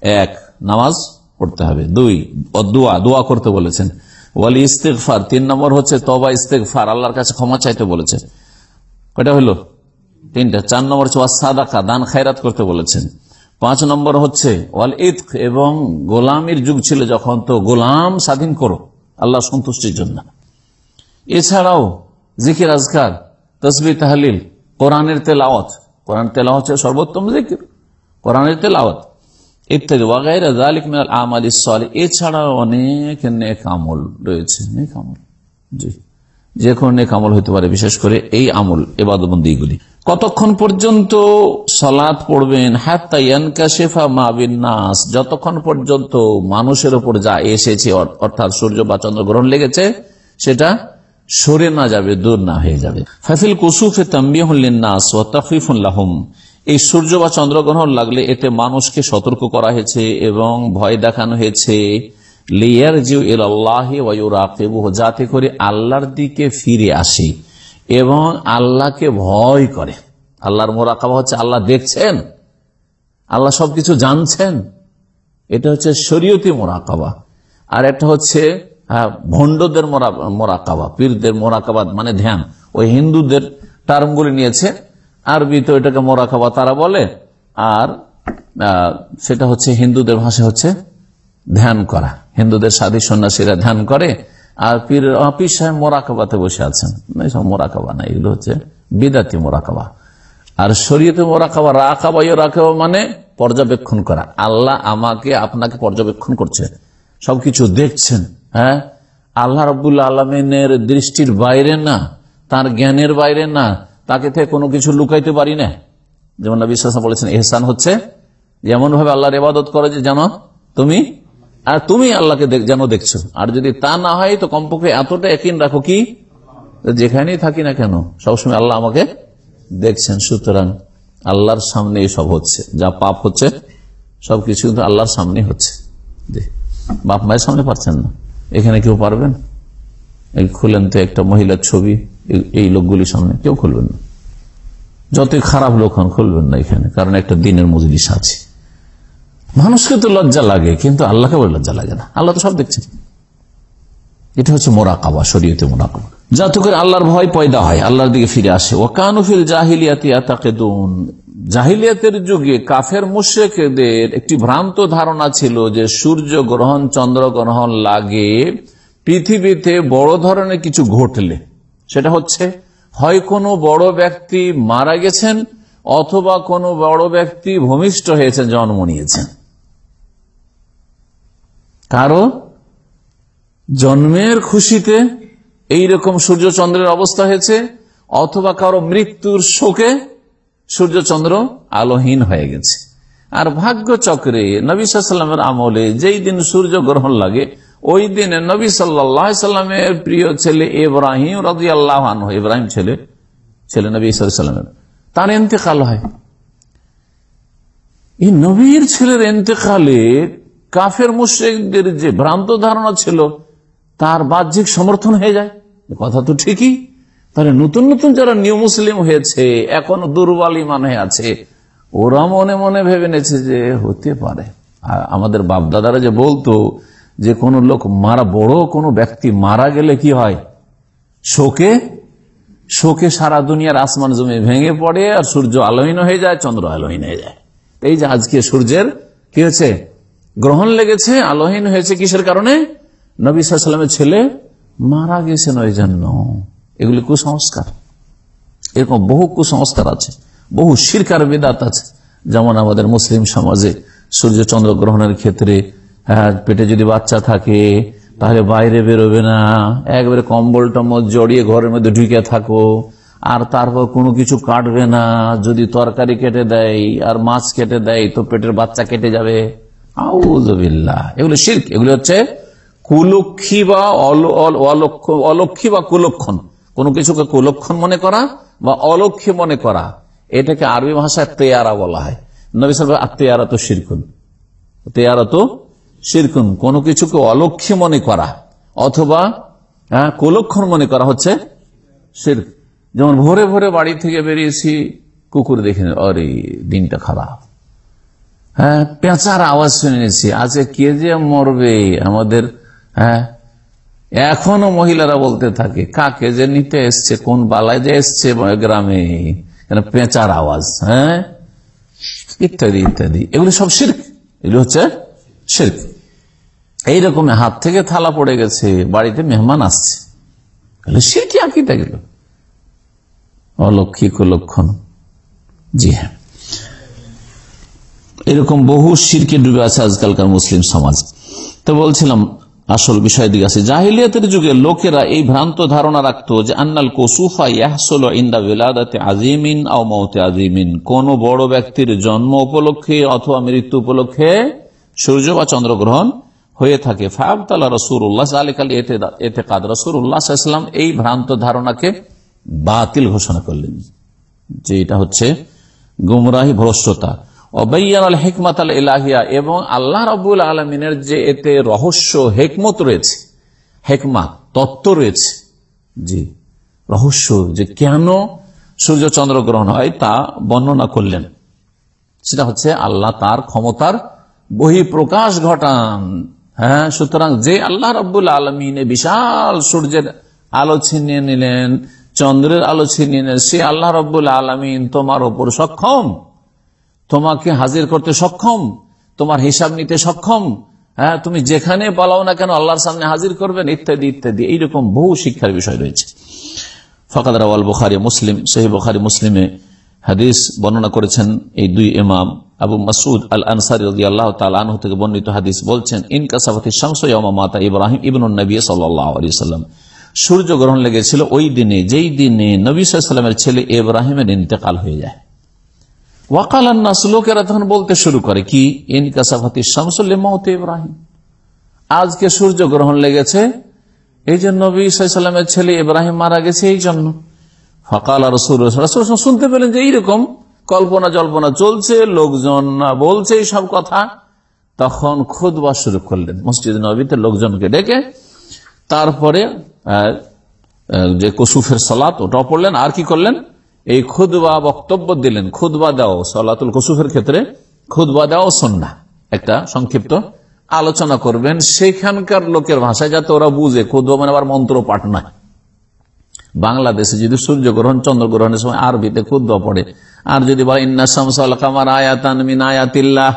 এক, নামাজ পড়তে হবে। দুই ও দোয়া দোয়া করতে বলেছেন। তিন নম্বর হচ্ছে তবা আল্লাহর কাছে ক্ষমা চাইতে বলেছেন। কয়টা হলো? তিনটা। চার নম্বর দান, খায়রাত করতে বলেছেন। পাঁচ নম্বর হচ্ছে, ওয়াল ঈদ এবং গোলামের যুগ ছিল যখন, তো গোলাম স্বাধীন করো, আল্লাহ সন্তুষ্টির জন্য। এছাড়াও জিকির, আজকার, তসবি, তাহলিল, কোরআনের তেলাওয়াত। কোরআন তেলাওয়াত হচ্ছে সর্বোত্তম জিকির। কোরআনের তেলাওয়াত। ইত্যাদি ওয়াগাইরা মিনাল আমাল সালে এছাড়াও অনেক নেক আমল রয়েছে। নেক আমল। জি। যে কোনো নেক আমল হইতে পারে, বিশেষ করে এই আমল এবাদবন্দিগুলি কতক্ষণ পর্যন্ত সলাৎ পড়বেন? হাত্তাইয়ানকা শেফা মাবিন নাস যতক্ষণ পর্যন্ত মানুষের উপর যা এসেছে অর্থাৎ সূর্য বা চন্দ্রগ্রহণ লেগেছে সেটা সরে না যাবে দূর না হয়ে যাবে। ফাফিল কুসুফে তাম্বিহুল্লিন নাস ও তফিফুল্লাহম এই সূর্য বা চন্দ্রগ্রহণ লাগলে এতে মানুষকে সতর্ক করা হয়েছে এবং ভয় দেখানো হয়েছে। লিয়ার জিউ ওয়া ইউরাকিবুহু, যাতে করে আল্লাহর দিকে ফিরে আসে। এবং আল্লাহকে ভয় করে। আল্লাহর মোরাকাবা হচ্ছে আল্লাহ দেখছেন আল্লাহ সবকিছু জানছেন। এটা হচ্ছে শরীয়তি মোরাকাবা। আর একটা হচ্ছে হ্যাঁ, ভণ্ডদের মোরা- মোরাকাবা পীরদের মোরাকাবা মানে ধ্যান। ওই হিন্দুদের টার্মগুলি নিয়েছে আরবি তো এটাকে মোরাকাবা তারা বলে আর সেটা হচ্ছে হিন্দুদের ভাষা হচ্ছে ধ্যান করা। হিন্দুদের সাধী সন্ন্যাসীরা ধ্যান করে আর পীর পীর সাহেব মোরাকাবাতে বসে আছেন। মোরাকাবা না, এগুলো হচ্ছে বিদাতি মোরাকাবা। আর শরীয়তে মোরাকাবা রাখাবা ইয়ে রাখাবা মানে পর্যবেক্ষণ করা। আল্লাহ আমাকে, আপনাকে পর্যবেক্ষণ করছে। সবকিছু দেখছেন হ্যাঁ? আল্লাহ রবুল্লা আলমিনের দৃষ্টির বাইরে না, তার জ্ঞানের বাইরে না, তাকে থেকে কোনো কিছু লুকাইতে পারি না। যেমন বিশ্বাস বলেছেন, এহসান হচ্ছে যেমন ভাবে আল্লাহর ইবাদত করে যে, জানো, তুমি আর তুমি আল্লাহকে যেন দেখছ। আর যদি তা না হয়, তো কমপক্ষে এতটা একিন রাখো কি? যেখানেই থাকি না কেন, সবসময় আল্লাহ আমাকে দেখছেন। সুতরাং আল্লাহর সামনে সব হচ্ছে। যা পাপ হচ্ছে, সবকিছু কিন্তু আল্লাহর সামনে হচ্ছে। বাপ মায়ের সামনে পারছেন না। এখানে কেউ পারবেন? এই খুলেন তো একটা মহিলার ছবি এই- লোকগুলির সামনে কেউ খুলবেন না। যতই খারাপ লোক হন, খুলবেন না এখানে, কারণ একটা দিনের মজলিস আছে। মানুষকে তো লজ্জা লাগে, কিন্তু আল্লাহকে বলে লজ্জা লাগে না। আল্লাহ তো সব দেখছেন এটা হচ্ছে মোরাকাবা, শরীয়তে মোরাকাবা। যাতে করে আল্লাহর ভয় পয়দা হয়, আল্লাহর দিকে ফিরে আসে। ও কানুফিল জাহিলিয়াতি আতাকেদুন। জাহিলিয়াতের যুগে কাফের মুশেকদের একটি ভ্রান্ত ধারণা ছিল যে সূর্য গ্রহণ, চন্দ্র গ্রহণ লাগে, পৃথিবীতে বড় ধরনের কিছু ঘটলে। সেটা হচ্ছে, হয় কোনো বড় ব্যক্তি মারা গেছেন, অথবা কোনো বড় ব্যক্তি ভূমিষ্ঠ হয়েছেন, জন্ম নিয়েছেন। কারও জন্মের খুশিতে এই রকম সূর্য চন্দ্রের অবস্থা হয়েছে, অথবা কারও মৃত্যুর শোকে সূর্য চন্দ্র আলোহীন হয়ে গেছে। আর ভাগ্য চক্রে নবী সাল্লামের আমলে যেই দিন সূর্য গ্রহণ লাগে, ওই দিনে নবী সাল্লামের প্রিয় ছেলে ইব্রাহিম রাজি আল্লাহ ইব্রাহিম ছেলে ছেলে নবী সাল্লামের তার এতেকাল হয়। এই নবীর ছেলের এতেকালে কাফের মুশ্রিকদের যে ভ্রান্ত ধারণা ছিল, তার বাহ্যিক সমর্থন হয়ে যায়। কথা তো ঠিকই। তাহলে নতুন নতুন যারা নিউ মুসলিম হয়েছে, এখন দুর্বল হয়ে আছে, ওরা মনে মনে ভেবে নেছে যে হতে পারে। আর আমাদের বাপদাদারা যে বলতো যে কোন লোক মারা বড়, কোনো ব্যক্তি মারা গেলে কি হয়? শোকে? শোকে সারা দুনিয়ার আসমান জমি ভেঙে পড়ে আর সূর্য আলোহীন হয়ে যায়, চন্দ্র আলোহীন হয়ে যায়। এই যে আজকে সূর্যের কি হয়েছে? গ্রহণ লেগেছে আলোহীন হয়েছে কিসের কারণে? নবী সাল্লামের ছেলে মারা গেছেন ওই জন্য এগুলি কুসংস্কার। এরকম বহু কুসংস্কার আছে বহু শিরকার বেদাত আছে। যেমন আমাদের মুসলিম সমাজে সূর্য চন্দ্র গ্রহণের ক্ষেত্রে হ্যাঁ, পেটে যদি বাচ্চা থাকে তাহলে বাইরে বেরোবে না। একবারে কম্বল টম্বল জড়িয়ে ঘরের মধ্যে ঢুকে থাকো। আর তারপর কোনো কিছু কাটবে না। যদি তরকারি কেটে দেয় আর মাছ কেটে দেয় তো পেটের বাচ্চা কেটে যাবে। এগুলো শির্ক, এগুলো হচ্ছে কুলক্ষী বা অল- অল- অলক্ষ- বা কুলক্ষণ। কোনো কিছুকে কুলক্ষণ মনে করা বা অলক্ষী মনে করা, এটাকে আরবি ভাষায় তেয়ারা বলা হয়। নবী সাহেব তেয়ারা তো শিরকুন। তেয়ারা তো শিরকুন, কোনো কিছুকে অলক্ষী মনে করা অথবা কুলক্ষণ মনে করা হচ্ছে শির্ক। যেমন ভোরে ভোরে বাড়ি থেকে বেরিয়েছি, কুকুর দেখে অরে, দিনটা খারাপ। হ্যাঁ পেঁচার আওয়াজ শুনে নিয়েছি আজকে কে যে মরবে আমাদের হ্যাঁ? এখনও মহিলারা বলতে থাকে, কাকে যে নিতে এসছে, কোন বালায় যে এসছে গ্রামে? পেঁচার আওয়াজ হ্যাঁ? ইত্যাদি ইত্যাদি। এগুলো সব শির্ক। এগুলো হচ্ছে শির্ক। এইরকম হাত থেকে থালা পড়ে গেছে, বাড়িতে মেহমান আসছে। শিরকি আঁকিটা গেল অলক্ষী কুলক্ষণ জি হ্যাঁ। এরকম বহু শিরকে ডুবে আছে আজকালকার মুসলিম সমাজ। তো বলছিলাম, আসল বিষয় দিকে আছে জাহিলিয়াতের যুগে লোকেরা এই ভ্রান্ত ধারণা রাখতো যে আন্নাল কসুফা ইয়াহসল ইন্দা বিলাদাতে আজিমিন আও মৌতে আজিমিন। কোন বড় ব্যক্তির জন্ম উপলক্ষে অথবা মৃত্যু উপলক্ষে সূর্য বা চন্দ্রগ্রহণ হয়ে থাকে। ফাবতালা রসুল্লাহ আলিক আলী এতে কাদ রসুল্লাহাম এই ভ্রান্ত ধারণাকে বাতিল ঘোষণা করলেন যে এটা হচ্ছে গুমরাহি ভ্রষ্টতা। অবৈয়ান হেকমত আল এলাহিয়া এবং আল্লাহ রবুল আলমিনের যে এতে রহস্য, হেকমত রয়েছে, হেকমা, তত্ত্ব রয়েছে, জি, রহস্য যে কেন সূর্য চন্দ্র গ্রহণ হয় তা বর্ণনা করলেন। সেটা হচ্ছে আল্লাহ তার ক্ষমতার বহি প্রকাশ ঘটান। হ্যাঁ সুতরাং যে আল্লাহ রব্বুল আলমিনে বিশাল সূর্যের আলো ছিনিয়ে নিলেন, চন্দ্রের আলো ছিনিয়ে নিলেন, সে আল্লাহ রব্বুল আলমিন তোমার ওপর সক্ষম। তোমাকে হাজির করতে সক্ষম, তোমার হিসাব নিতে সক্ষম হ্যাঁ তুমি যেখানে পালাও না কেন আল্লাহর সামনে হাজির করবেন, ইত্যাদি ইত্যাদি। এইরকম বহু শিক্ষার বিষয় রয়েছে। ফকাদ রাওয়াল বুখারি, মুসলিম সেই বুখারি, মুসলিমে হাদিস বর্ণনা করেছেন এই দুই ইমাম। আবু মাসুদ আল আনসারি আল্লাহ তালু থেকে বর্ণিত হাদিস বলছেন ইনকাসাফাতি শামসা মাতা ইব্রাহিম ইবনুল নবী সাল্লাম সূর্য গ্রহণ লেগেছিল ওই দিনে, যেই দিনে নবী সাল্লামের ছেলে ইব্রাহিমের ইন্তেকাল হয়ে যায়। ওয়াকাল আন্নাস লোকেরা তখন বলতে শুরু করে, কি? ইনকাসাফাতি শামসুল্লে মত ইব্রাহিম। আজকে সূর্য গ্রহণ লেগেছে, এই যে নবী ছেলে ইব্রাহিম মারা গেছে, এই জন্য। ফকাল রসুল শুনতে পেলেন যে এইরকম কল্পনা জল্পনা চলছে, লোকজন বলছে এই সব কথা। তখন খুদবা শুরু করলেন, মসজিদ নবীতে লোকজনকে ডেকে, তারপরে যে কসুফের সালাত ওটা পড়লেন, আর কি করলেন? এই খুদবা বক্তব্য দিলেন, খুদবা দাও সলাতুল কসুফের ক্ষেত্রে, খুদবা দাও সন্না একটা সংক্ষিপ্ত আলোচনা করবেন, সেখানকার লোকের ভাষায় যাতে ওরা বুঝে, খুদবা মানে আবার মন্ত্র পাঠ নয়। বাংলাদেশে যদি সূর্যগ্রহণ, চন্দ্রগ্রহণের সময় আরবিতে খুদ্া পড়ে, আর যদি বলে, ইন্না আয়াতান মিন আয়াতিল্লাহ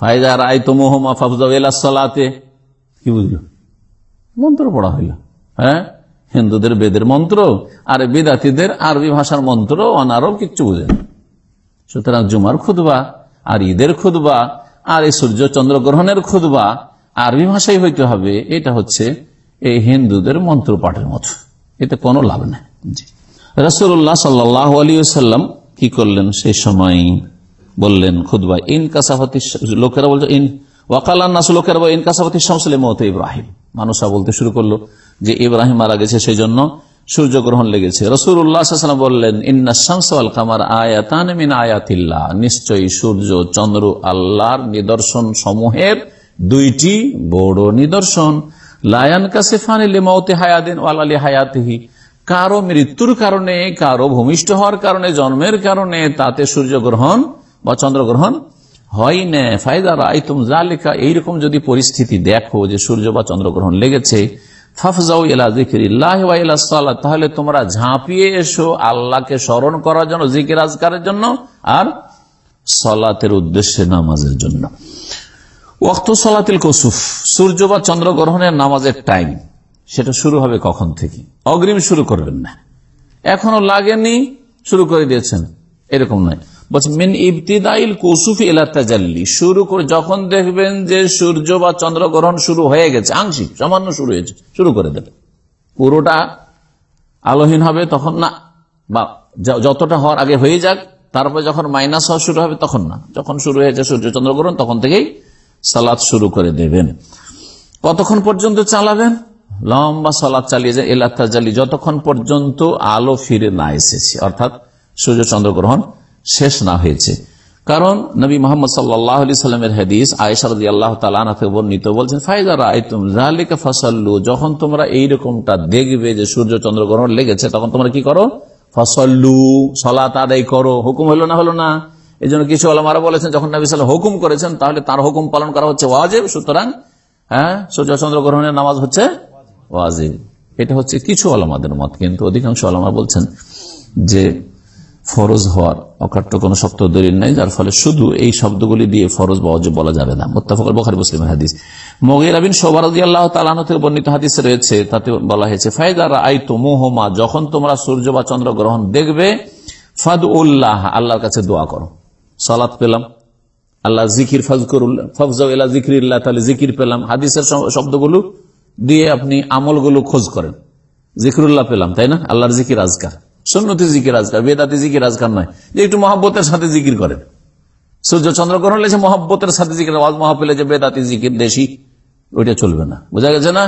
ফাইজার আয় তো মোহাম্মা ফাফজাতে কি বুঝলো? মন্ত্র পড়া হইল হ্যাঁ? হিন্দুদের বেদের মন্ত্র, আর বেদাতিদের আরবি ভাষার মন্ত্র অনারব কিচ্ছু বুঝে না। সুতরাং জুমার খুদবা আর ঈদের খুদবা আর এই সূর্য চন্দ্র গ্রহণের খুদবা আরবি ভাষাই হইতে হবে, এটা হচ্ছে এই হিন্দুদের মন্ত্র পাঠের মতো। এতে কোনো লাভ নেই। রসুল্লাহ সাল্লাহ আলিয়াল্লাম কি করলেন সেই সময়? বললেন খুদবা ইন কাসাফাতি লোকেরা বলছে, ইন ওয়াকালান্নাস লোকেরা ইন কাসাফাতি শামসুল মত ইব্রাহিম। মানুষরা বলতে শুরু করল যে ইব্রাহিম মারা গেছে সেই জন্য সূর্যগ্রহণ লেগেছে। রসুল্লাহাম বললেন, ইন্না শামসাল কামার আয়াতান মিন আয়াতিল্লাহ। নিশ্চয়ই সূর্য, চন্দ্র, আল্লাহর নিদর্শন সমূহের দুইটি বড় নিদর্শন। লায়ান কাসেফান মৌতে হায়াদিন ওয়ালালি হায়াতিহি কারও মৃত্যুর কারণে, কারও ভূমিষ্ঠ হওয়ার কারণে, জন্মের কারণে তাতে সূর্যগ্রহণ বা চন্দ্রগ্রহণ হয় না ফায়দা রায় তুম জালিকা এইরকম যদি পরিস্থিতি দেখো যে সূর্য বা চন্দ্রগ্রহণ লেগেছে, ফাফজাউ ইলা জিকিরিল্লাহ তাহলে তোমরা ঝাঁপিয়ে এসো আল্লাহকে স্মরণ করার জন্য জিকির আজকারের জন্য, আর সলাতের উদ্দেশ্যে নামাজের জন্য। ওয়াক্ত সলাতিল কসুফ, সূর্য বা চন্দ্রগ্রহণের নামাজের টাইম, সেটা শুরু হবে কখন থেকে? অগ্রিম শুরু করবেন না। এখনও লাগেনি, শুরু করে দিয়েছেন, এরকম নয়। বলছে, মিন ইবতিদাইল কসুফ এলাতাজাল্লি শুরু করে, যখন দেখবেন যে সূর্য বা চন্দ্রগ্রহণ শুরু হয়ে গেছে, আংশিক, সামান্য শুরু হয়েছে, শুরু করে দেবেন পুরোটা আলোহীন হবে তখন না, বা যতটা হওয়ার আগে হয়ে যাক, তারপরে যখন মাইনাস হওয়া শুরু হবে তখন না। যখন শুরু হয়েছে সূর্য, চন্দ্রগ্রহণ, তখন থেকেই সালাদ শুরু করে দেবেন। কতক্ষণ পর্যন্ত চালাবেন? লম্বা সালাদ চালিয়ে যায় এলাতাজালি যতক্ষণ পর্যন্ত আলো ফিরে না এসেছে। অর্থাৎ সূর্য, চন্দ্রগ্রহণ শেষ না হয়েছে। কারণ নবী মোহাম্মদ সাল্লাহ আলি সাল্লামের হাদিস আয়সারদি আল্লাহ তালাকে বর্ণিত বলছেন ফায়দারা আইতুম ফসল্লু যখন তোমরা এইরকমটা দেখবে যে সূর্য চন্দ্রগ্রহণ লেগেছে, তখন তোমরা কি করো? ফসল্লু, সলাত আদায় করো। হুকুম হলো না হলো না। এই জন্য কিছু আলমারা বলেছেন, যখন নবী সাল্লাহ হুকুম করেছেন, তাহলে তার হুকুম পালন করা হচ্ছে ওয়াজেব। সুতরাং হ্যাঁ সূর্য চন্দ্রগ্রহণের নামাজ হচ্ছে ওয়াজিব। এটা হচ্ছে কিছু আলমাদের মত, কিন্তু অধিকাংশ আলমা বলছেন যে ফরজ হওয়ার অকাট্য কোনো শক্ত দলিল নাই, যার ফলে শুধু এই শব্দগুলি দিয়ে ফরজ বা অজব বলা যাবে না। মোত্তাফকর বখারি মুসলিম হাদিস। মগির আবিন সোবারদি আল্লাহ তালানো থেকে বর্ণিত হাদিস রয়েছে, তাতে বলা হয়েছে ফায়দারা আই তো মোহমা যখন তোমরা সূর্য বা চন্দ্র গ্রহণ দেখবে ফাদ উল্লাহ আল্লাহর কাছে দোয়া করো। সালাত পেলাম। আল্লাহ জিকির ফাজকরুল্লাহ ফফজাউল্লাহ জিকির তাহলে জিকির পেলাম। হাদিসের শব্দগুলো দিয়ে আপনি আমলগুলো খোঁজ করেন। জিকিরুল্লাহ পেলাম, তাই না? আল্লাহর জিকির আজকার। সুন্নতি জিকির আজকার বেদাতি জিকির আজকার নয়। যে একটু মহাব্বতের সাথে জিকির করেন সূর্য চন্দ্রগ্রহণ লেছে মহাব্বতের সাথে জিকির ওয়াজ মহাফিলে যে বেদাতি জিকির দেশি ওইটা চলবে না। বোঝা গেছে না?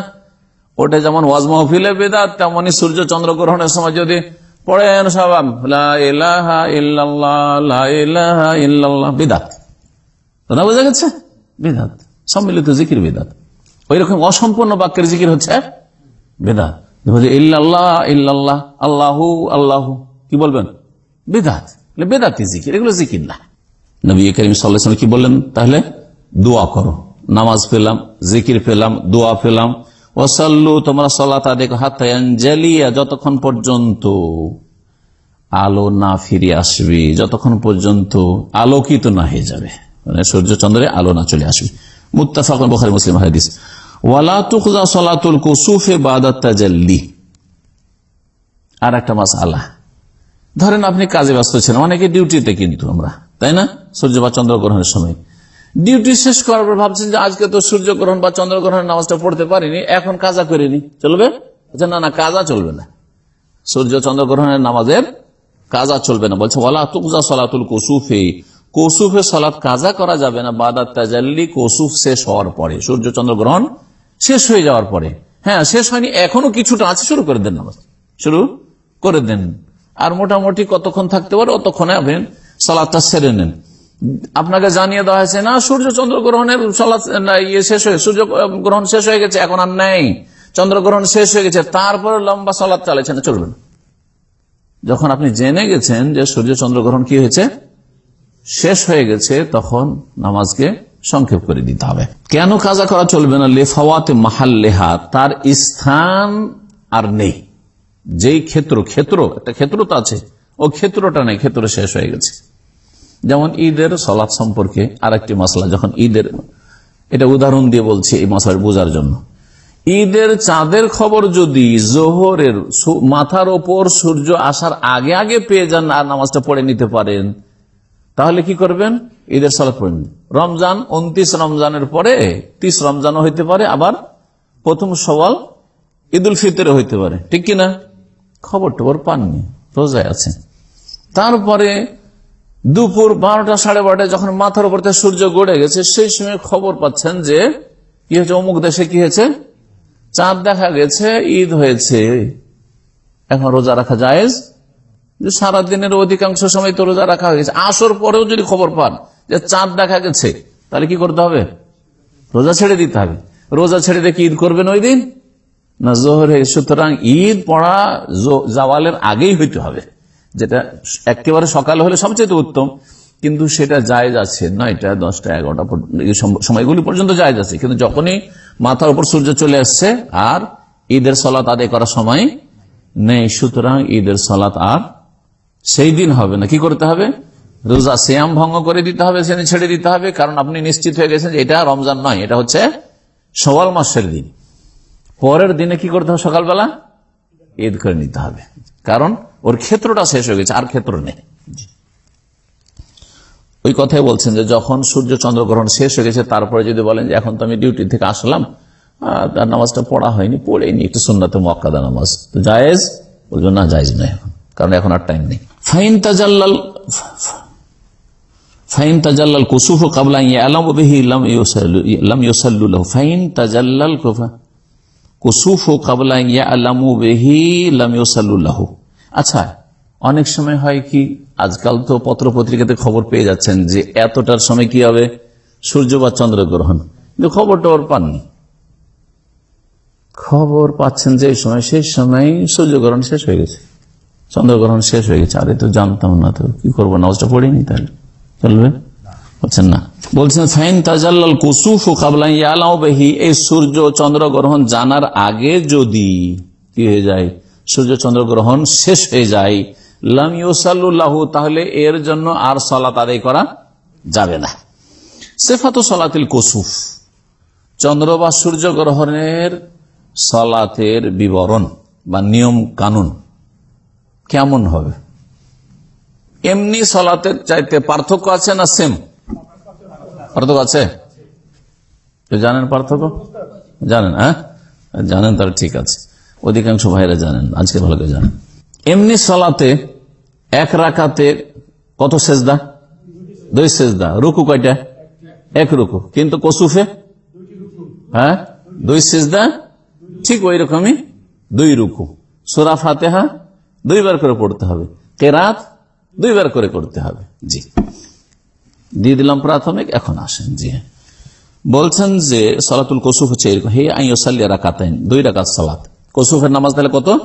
ওটা যেমন ওয়াজ মহফিলে বেদাত তেমনই সূর্য চন্দ্রগ্রহণের সময় যদি পড়েন সবাম ইলাহা ইল্লাল্লাহ, বোঝা গেছে? বেদাত। সম্মিলিত জিকির বেদাত। ওই রকম অসম্পূর্ণ বাক্যের জিকির হচ্ছে বেদাত। কি বললেন? তাহলে, দোয়া করো। নামাজ পেলাম, জিকির পেলাম, দোয়া পেলাম। ওসাল্লু তোমরা সলাত দেখো হাতায়াঞ্জালিয়া যতক্ষণ পর্যন্ত আলো না ফিরে আসবে, যতক্ষণ পর্যন্ত আলোকিত না হয়ে যাবে। মানে সূর্য চন্দ্রে আলো না চলে আসবে। মুত্তাফাক বখারি মুসলিম হাদিস। ওয়ালা তুখজা সলাতুল কুসুফে আর একটা মাস ধরেন আপনি কাজে ব্যস্ত ছিলেন, অনেকে ডিউটিতে কিন্তু আমরা, তাই না? সূর্য বা চন্দ্রগ্রহণের সময়। ডিউটি শেষ করার পর ভাবছেন যে আজকে তো সূর্যগ্রহণ বা চন্দ্রগ্রহণের নামাজটা পড়তে পারিনি, এখন কাজা করিনি চলবে? আচ্ছা না না, কাজা চলবে না। সূর্য চন্দ্রগ্রহণের নামাজের কাজা চলবে না। বলছে, ওয়ালা তুকজা সলাতুল কসুফে। কসুফে সলাৎ কাজা করা যাবে না বাদাত তাজাল্লি কসুফ শেষ হওয়ার পরে, সূর্য চন্দ্রগ্রহণ শেষ হয়ে যাওয়ার পরে। হ্যাঁ শেষ হয়নি, এখনও কিছুটা আছে, শুরু করে দেন নামাজ। শুরু করে দেন। আর মোটামুটি কতক্ষণ থাকতে পারে অতক্ষণে আপনি সালাদটা সেরে নেন। আপনাকে জানিয়ে দেওয়া হয়েছে, না, সূর্য চন্দ্র গ্রহণের ইয়ে শেষ হয়ে, সূর্য গ্রহণ শেষ হয়ে গেছে, এখন আর নেই। চন্দ্রগ্রহণ শেষ হয়ে গেছে, তারপরে লম্বা সালাদ চালাচ্ছে না চলবে না। যখন আপনি জেনে গেছেন যে সূর্য চন্দ্রগ্রহণ কি হয়েছে? শেষ হয়ে গেছে, তখন নামাজকে সংক্ষেপ করে দিতে হবে। কেন কাজা করা চলবে না? লেফাওয়াতে মাহাল্লেহা, তার স্থান আর নেই। যেই ক্ষেত্র ক্ষেত্র, একটা ক্ষেত্র তো আছে। ও ক্ষেত্রটা নেই, ক্ষেত্র শেষ হয়ে গেছে। যেমন ঈদের সলাৎ সম্পর্কে আর একটি মশলা যখন ঈদের, এটা উদাহরণ দিয়ে বলছি এই মশলার বোঝার জন্য। ঈদের চাঁদের খবর যদি জোহরের মাথার ওপর সূর্য আসার আগে আগে পেয়ে যান আর নামাজটা পড়ে নিতে পারেন, তাহলে কি করবেন? ঈদের সালাত পড়েন। রমজান উনত্রিশ রমজানের পরে তিস রমজানও হইতে পারে, আবার প্রথম সওয়াল ঈদুল ফিতরে হইতে পারে। ঠিক কিনা? খবর টবর পাননি, রোজায় আছে। তারপরে দুপুর বারোটা সাড়ে বারোটায় যখন মাথার উপর সূর্য গড়ে গেছে, সেই সময় খবর পাচ্ছেন যে কি হয়েছে, অমুক দেশে কি হয়েছে? চাঁদ দেখা গেছে, ঈদ হয়েছে। এখন রোজা রাখা যায় যে সারা দিনের অধিকাংশ সময় তো রোজা রাখা হয়েছে। আসর পরেও যদি খবর পান যে চাঁদ দেখা গেছে, তাহলে কি করতে হবে? রোজা ছেড়ে দিতে হবে। রোজা ছেড়ে দিয়ে ঈদ করবেন ওই দিন? না, জোহরে সুতরাং ঈদ পড়া জাওয়ালের আগেই হইতে হবে। যেটা একেবারে সকালে হলে সবচেয়ে উত্তম, কিন্তু সেটা জায়েজ আছে নয়টা, দশটা, এগারোটা সময়গুলি পর্যন্ত জায়েজ আছে। কিন্তু যখনই মাথার উপর সূর্য চলে আসছে, আর ঈদের সলাত আদায় করার সময় নেই, সুতরাং ঈদের সলাত আর সেই দিন হবে না। কি করতে হবে? রোজা শ্যাম ভঙ্গ করে দিতে হবে, সেদিন ছেড়ে দিতে হবে, কারণ আপনি নিশ্চিত হয়ে গেছেন যে এটা রমজান নয়, এটা হচ্ছে সওয়াল মাসের দিন। পরের দিনে কি করতে হবে সকালবেলা? ঈদ করে নিতে হবে। কারণ ওর ক্ষেত্রটা শেষ হয়ে গেছে, আর ক্ষেত্র নেই। ওই কথাই বলছেন যে যখন সূর্য চন্দ্রগ্রহণ শেষ হয়ে গেছে, তারপরে যদি বলেন যে এখন তো আমি ডিউটি থেকে আসলাম তার নামাজটা পড়া হয়নি পড়েনি একটু সুন্নাতে মক্কাদা নামাজ। তো জায়েজ? বলব না, জায়েজ নয়। এখন কারণ এখন আর টাইম নেই। ফাইন তাজাল্লাল ফাইন তাজাল্লাল কুসুফ কাবলা ইয়ালাম বিহি লাম লাম ইউসাল্লু লাহু ফাইন তাজাল্লাল কুসুফ কাবলা ইয়ালামু বিহি লাম ইউসাল্লু আচ্ছা অনেক সময় হয় কি, আজকাল তো পত্র পত্রিকাতে খবর পেয়ে যাচ্ছেন যে এতটার সময় কি হবে? সূর্য বা চন্দ্রগ্রহণ। কিন্তু খবর টবর পাননি। খবর পাচ্ছেন যে সময়, সেই সময় সূর্যগ্রহণ শেষ হয়ে গেছে। চন্দ্রগ্রহণ শেষ হয়ে গেছে। আরে তো জানতাম না তো, কি করব? নামাজটা পড়িনি তাহলে। চলবে বলছেন না। বলছেন, ফাইন তাজাল্লাল কুসুফ কাবলাই ইয়ালাও বেহি। এই সূর্য চন্দ্রগ্রহণ জানার আগে যদি কি হয়ে যায়? সূর্য চন্দ্রগ্রহণ শেষ হয়ে যায়। লাম ইউসাল্লাহু তাহলে এর জন্য আর সলাত আদায় করা যাবে না। সেফাত সলাতিল কুসুফ, চন্দ্র বা সূর্য গ্রহণের সলাতের বিবরণ বা নিয়ম কানুন কেমন হবে? এমনি সলাতের চাইতে পার্থক্য আছে না সেম পার্থক্য আছে? জানেন পার্থক্য? জানেন হ্যাঁ? জানেন, তাহলে ঠিক আছে। অধিকাংশ ভাইরা জানেন, আজকে ভালো করে জানেন। এমনি সলাতে এক রাখাতে কত সেজদা? দুই সেজদা। রুকু কয়টা? এক রুকু। কিন্তু কসুফে? হ্যাঁ? দুই সেজদা? ঠিক ওই রকমই দুই রুকু। সুরা ফাতেহা দুইবার করে পড়তে হবে। কেরাত দুইবার করে করতে হবে। জি। দিয়ে দিলাম প্রাথমিক এখন আসেন জি। বলছেন যে সলাতুল কসুফ হচ্ছে এরকম হে আইসাল্লিয়া রাকাতাইন দুই রাকাত সালাত। কসুফের নামাজ তাহলে কত?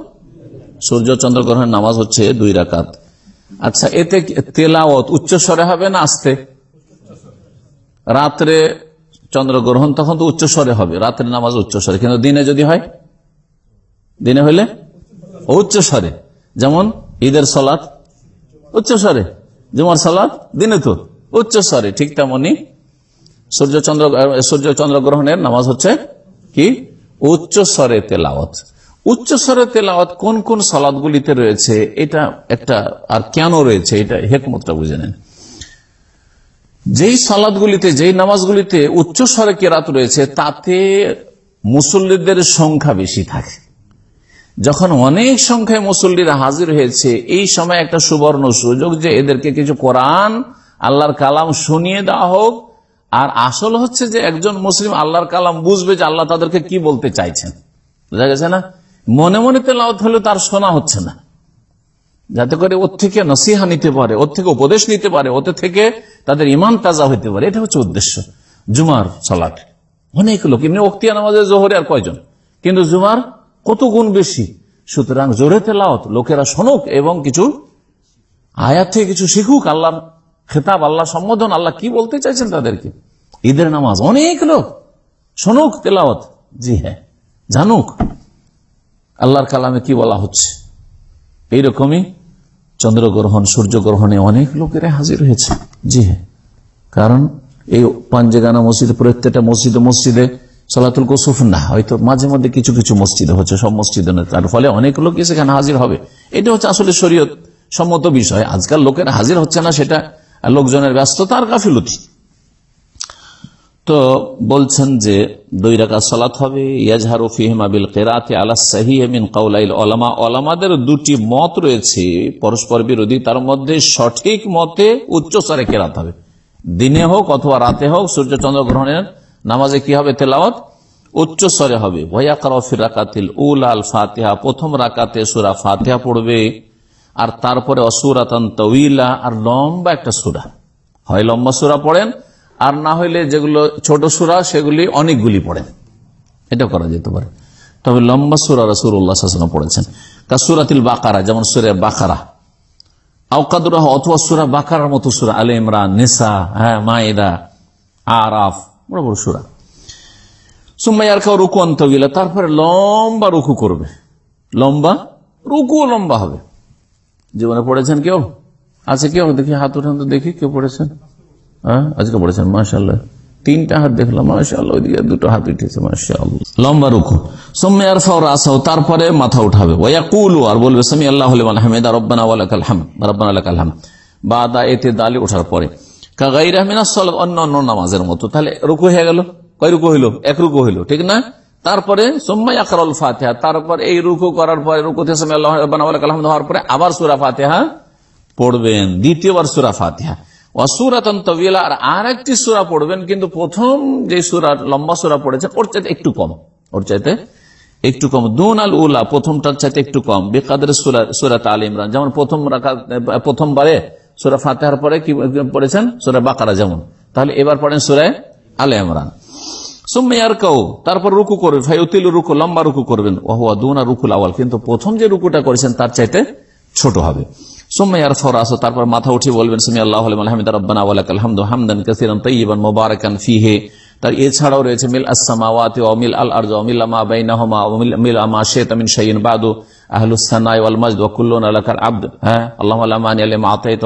সূর্য চন্দ্রগ্রহণের নামাজ হচ্ছে দুই রাকাত। আচ্ছা এতে তেলাওয়াত উচ্চ স্বরে হবে না আসতে? রাত্রে চন্দ্রগ্রহণ তখন তো উচ্চ স্বরে হবে রাত্রে নামাজ উচ্চ স্বরে কিন্তু দিনে যদি হয়? দিনে হইলে? উচ্চ স্বরে। যেমন ঈদের সলাৎ উচ্চ স্বরে। জুমার সালাদ দিনে তো। উচ্চ স্বরে, ঠিক তেমনি সূর্য চন্দ্র, সূর্য চন্দ্রগ্রহণের নামাজ হচ্ছে কি? উচ্চ স্বরে তেলাওয়াত। উচ্চ স্বরে তেলাওয়াত কোন কোন সলাদগুলিতে রয়েছে, এটা একটা আর কেন রয়েছে, এটা হেকমতটা বুঝে নেন। যেই সালাদগুলিতে যেই নামাজগুলিতে উচ্চ স্বরে কেরাত রয়েছে, তাতে মুসল্লিদের সংখ্যা বেশি থাকে। যখন অনেক সংখ্যায় মুসল্লিরা হাজির হয়েছে, এই সময় একটা সুবর্ণ সুযোগ যে এদেরকে কিছু কোরআন, আল্লাহর কালাম শুনিয়ে দেওয়া হোক। আর আসল হচ্ছে যে একজন মুসলিম আল্লাহর কালাম বুঝবে যে আল্লাহ তাদেরকে কি বলতে চাইছেন। বোঝা গেছে না? মনে মনে তেলাওয়াত হলে তার শোনা হচ্ছে না। যাতে করে ওর থেকে নসিহা নিতে পারে, ওর থেকে উপদেশ নিতে পারে, ওতে থেকে তাদের ইমান তাজা হইতে পারে। এটা হচ্ছে উদ্দেশ্য। জুমার সালাট অনেক লোক, এমনি অক্তিয়া নামাজে জোহরে আর কয়জন? কিন্তু জুমার কত গুণ বেশি? সুতরাং জোরে তেলাওত লোকেরা শোনুক এবং কিছু আয়াত থেকে কিছু শিখুক আল্লাহর খেতাব আল্লাহ সম্বোধন, আল্লাহ কি বলতে চাইছেন তাদেরকে? ঈদের নামাজ, অনেক লোক শোনুক তেলাওত জি হ্যাঁ জানুক। আল্লাহর কালামে কি বলা হচ্ছে? এইরকমই চন্দ্রগ্রহণ, সূর্যগ্রহণে অনেক লোকেরা হাজির হয়েছে। জি হ্যাঁ কারণ এই পাঞ্জেগানা মসজিদে, প্রত্যেকটা মসজিদে মসজিদে সলাতুল কুসুফ না, হয়তো মাঝে মধ্যে কিছু কিছু মসজিদে হচ্ছে, সব মসজিদে তার ফলে অনেক লোকই সেখানে হাজির হবে। এটা হচ্ছে আসলে শরীয়ত সম্মত বিষয়। আজকাল লোকের হাজির হচ্ছে না সেটা লোকজনের ব্যস্ততা আর গাফিলতি। তো বলছেন যে দুই রাকাত সালাত হবে, ইয়াজহারু কাউলাইল ওলামা ওলামাদের দুটি মত রয়েছে, পরস্পর বিরোধী, তার মধ্যে সঠিক মতে উচ্চ স্তরে কেরাত হবে। দিনে হোক অথবা রাতে হোক, সূর্য চন্দ্র গ্রহণের নামাজে কি হবে? তেলাওয়াত উচ্চ স্তরে হবে। ভয়া কারফির রাকাতিল উল আল ফাতিহা। প্রথম রাকাতে সুরা ফাতিহা পড়বে আর তারপরে অসুরাতান তউইলা আর লম্বা একটা সুরা। হয় লম্বা সুরা পড়েন আর না হইলে যেগুলো ছোট সুরা সেগুলি অনেকগুলি পড়েন। এটা করা যেতে পারে। তবে লম্বা সুরা রসুল্লাহ পড়েছেন। তা কাসুরাতিল বাকারা, যেমন সুরে বাকারা। আউকাদুরাহ অথবা সুরা বাকার মতো সুরা। আলে ইমরান নেশা হ্যাঁ মায়েরা আরাফ। বড় বড় সুরা। সুম্মাইয়ার খাও রুকু অন্তগিলা তারপরে লম্বা রুকু করবে। লম্বা? রুকুও লম্বা হবে। জীবনে পড়েছেন কেউ? আছে কেউ? দেখি হাত উঠান তো দেখি কেউ পড়েছেন? হ্যাঁ? আজকে পড়েছেন মাসাল্লাহ তিনটা হাত দেখলাম মাসাল্লাহ ওইদিকে দুটো হাত উঠেছে মাসাল্লাহ লম্বা রুকু। সোম্যার ফাওর আসাও তারপরে মাথা উঠাবে। ওয়াকুলু আর বলবে সামি আল্লাহ হামিদা, রব্বানা ওয়ালাকাল হাম রব্বানা আলাকাল হাম বাদা এতে দালি ওঠার পরে। অন্য অন্য নামাজের মতো। তাহলে রুকু হয়ে গেল। কয় রুকু হইল? এক রুকু হইল, ঠিক না? তারপরে সোম্মাই আকরল ফাতেহা, তারপর এই রুকু করার পরে রুকুতে হওয়ার পরে আবার সুরা ফাতেহা পড়বেন, দ্বিতীয়বার সুরা ফাতিহা। আর আর একটি সুরা পড়বেন, কিন্তু প্রথম যে সুরা, লম্বা সুরা পড়েছেন ওর চাইতে একটু কম, ওর চাইতে একটু কম। দুন আল উলা, প্রথমটার চাইতে একটু কম। বেকাদের সুরাত আল ইমরান, যেমন প্রথম রাখা প্রথমবারে সুরা ফাতেহার পরে কি পড়েছেন? সুরা বাকারা যেমন। তাহলে এবার পড়েন সুরায় আল কাউ তারপর রুকু রুকু, লম্বা রুকু করবেন। রুকুল আওয়াল। কিন্তু প্রথম যে রুকুটা করেছেন, তার চাইতে ছোট হবে। ফরাস তারপর মাথা বলবেন সুমি আল্লাহ মোবারকান তার এছাড়াও রয়েছে, মিল আসসামাওয়াতি অমিল আল আরজ অমিল আমা বাইনাহমা অমিল মিল আমা শেত আমিন শাইন বাদু। ওয়াল হ্যাঁ? আল্লাহু আল্লাহ আতাইত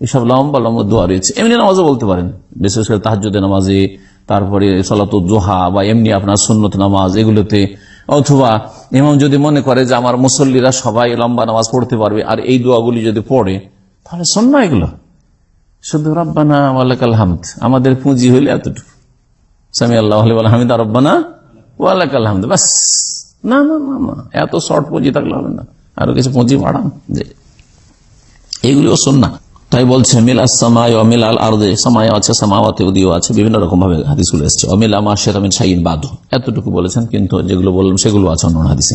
এসব লম্বা লম্বা দোয়া রয়েছে। এমনি নামাজও বলতে পারেন। বিশেষ করে নামাজে, তারপরে বা এমনি আপনার সুন্নত নামাজ এগুলোতে। অথবা ইমাম যদি মনে করে যে আমার মুসল্লিরা সবাই লম্বা নামাজ পড়তে পারবে আর এই দোয়াগুলি যদি পড়ে, তাহলে শোন না এগুলো। শুধু রব্বানা হামদ আমাদের পুঁজি হইলে এতটুকু। সামি আল্লাহ হামিদ, রব্বানা এত শর্ট পুঁজি থাকলে হবে না। আরও কিছু পুঁজি বাড়ান, যে। এইগুলিও শোন না তাই বলছে, মিল আসামায় অমিল আল আছে, সামাওয়াতে উদিও আছে, বিভিন্ন রকম ভাবে হাদিসগুলো এসছে। অমিল আমা শেরামিন শাহিন বাদু এতটুকু বলেছেন, কিন্তু যেগুলো বললাম, সেগুলো আছে অন্য হাদিসে।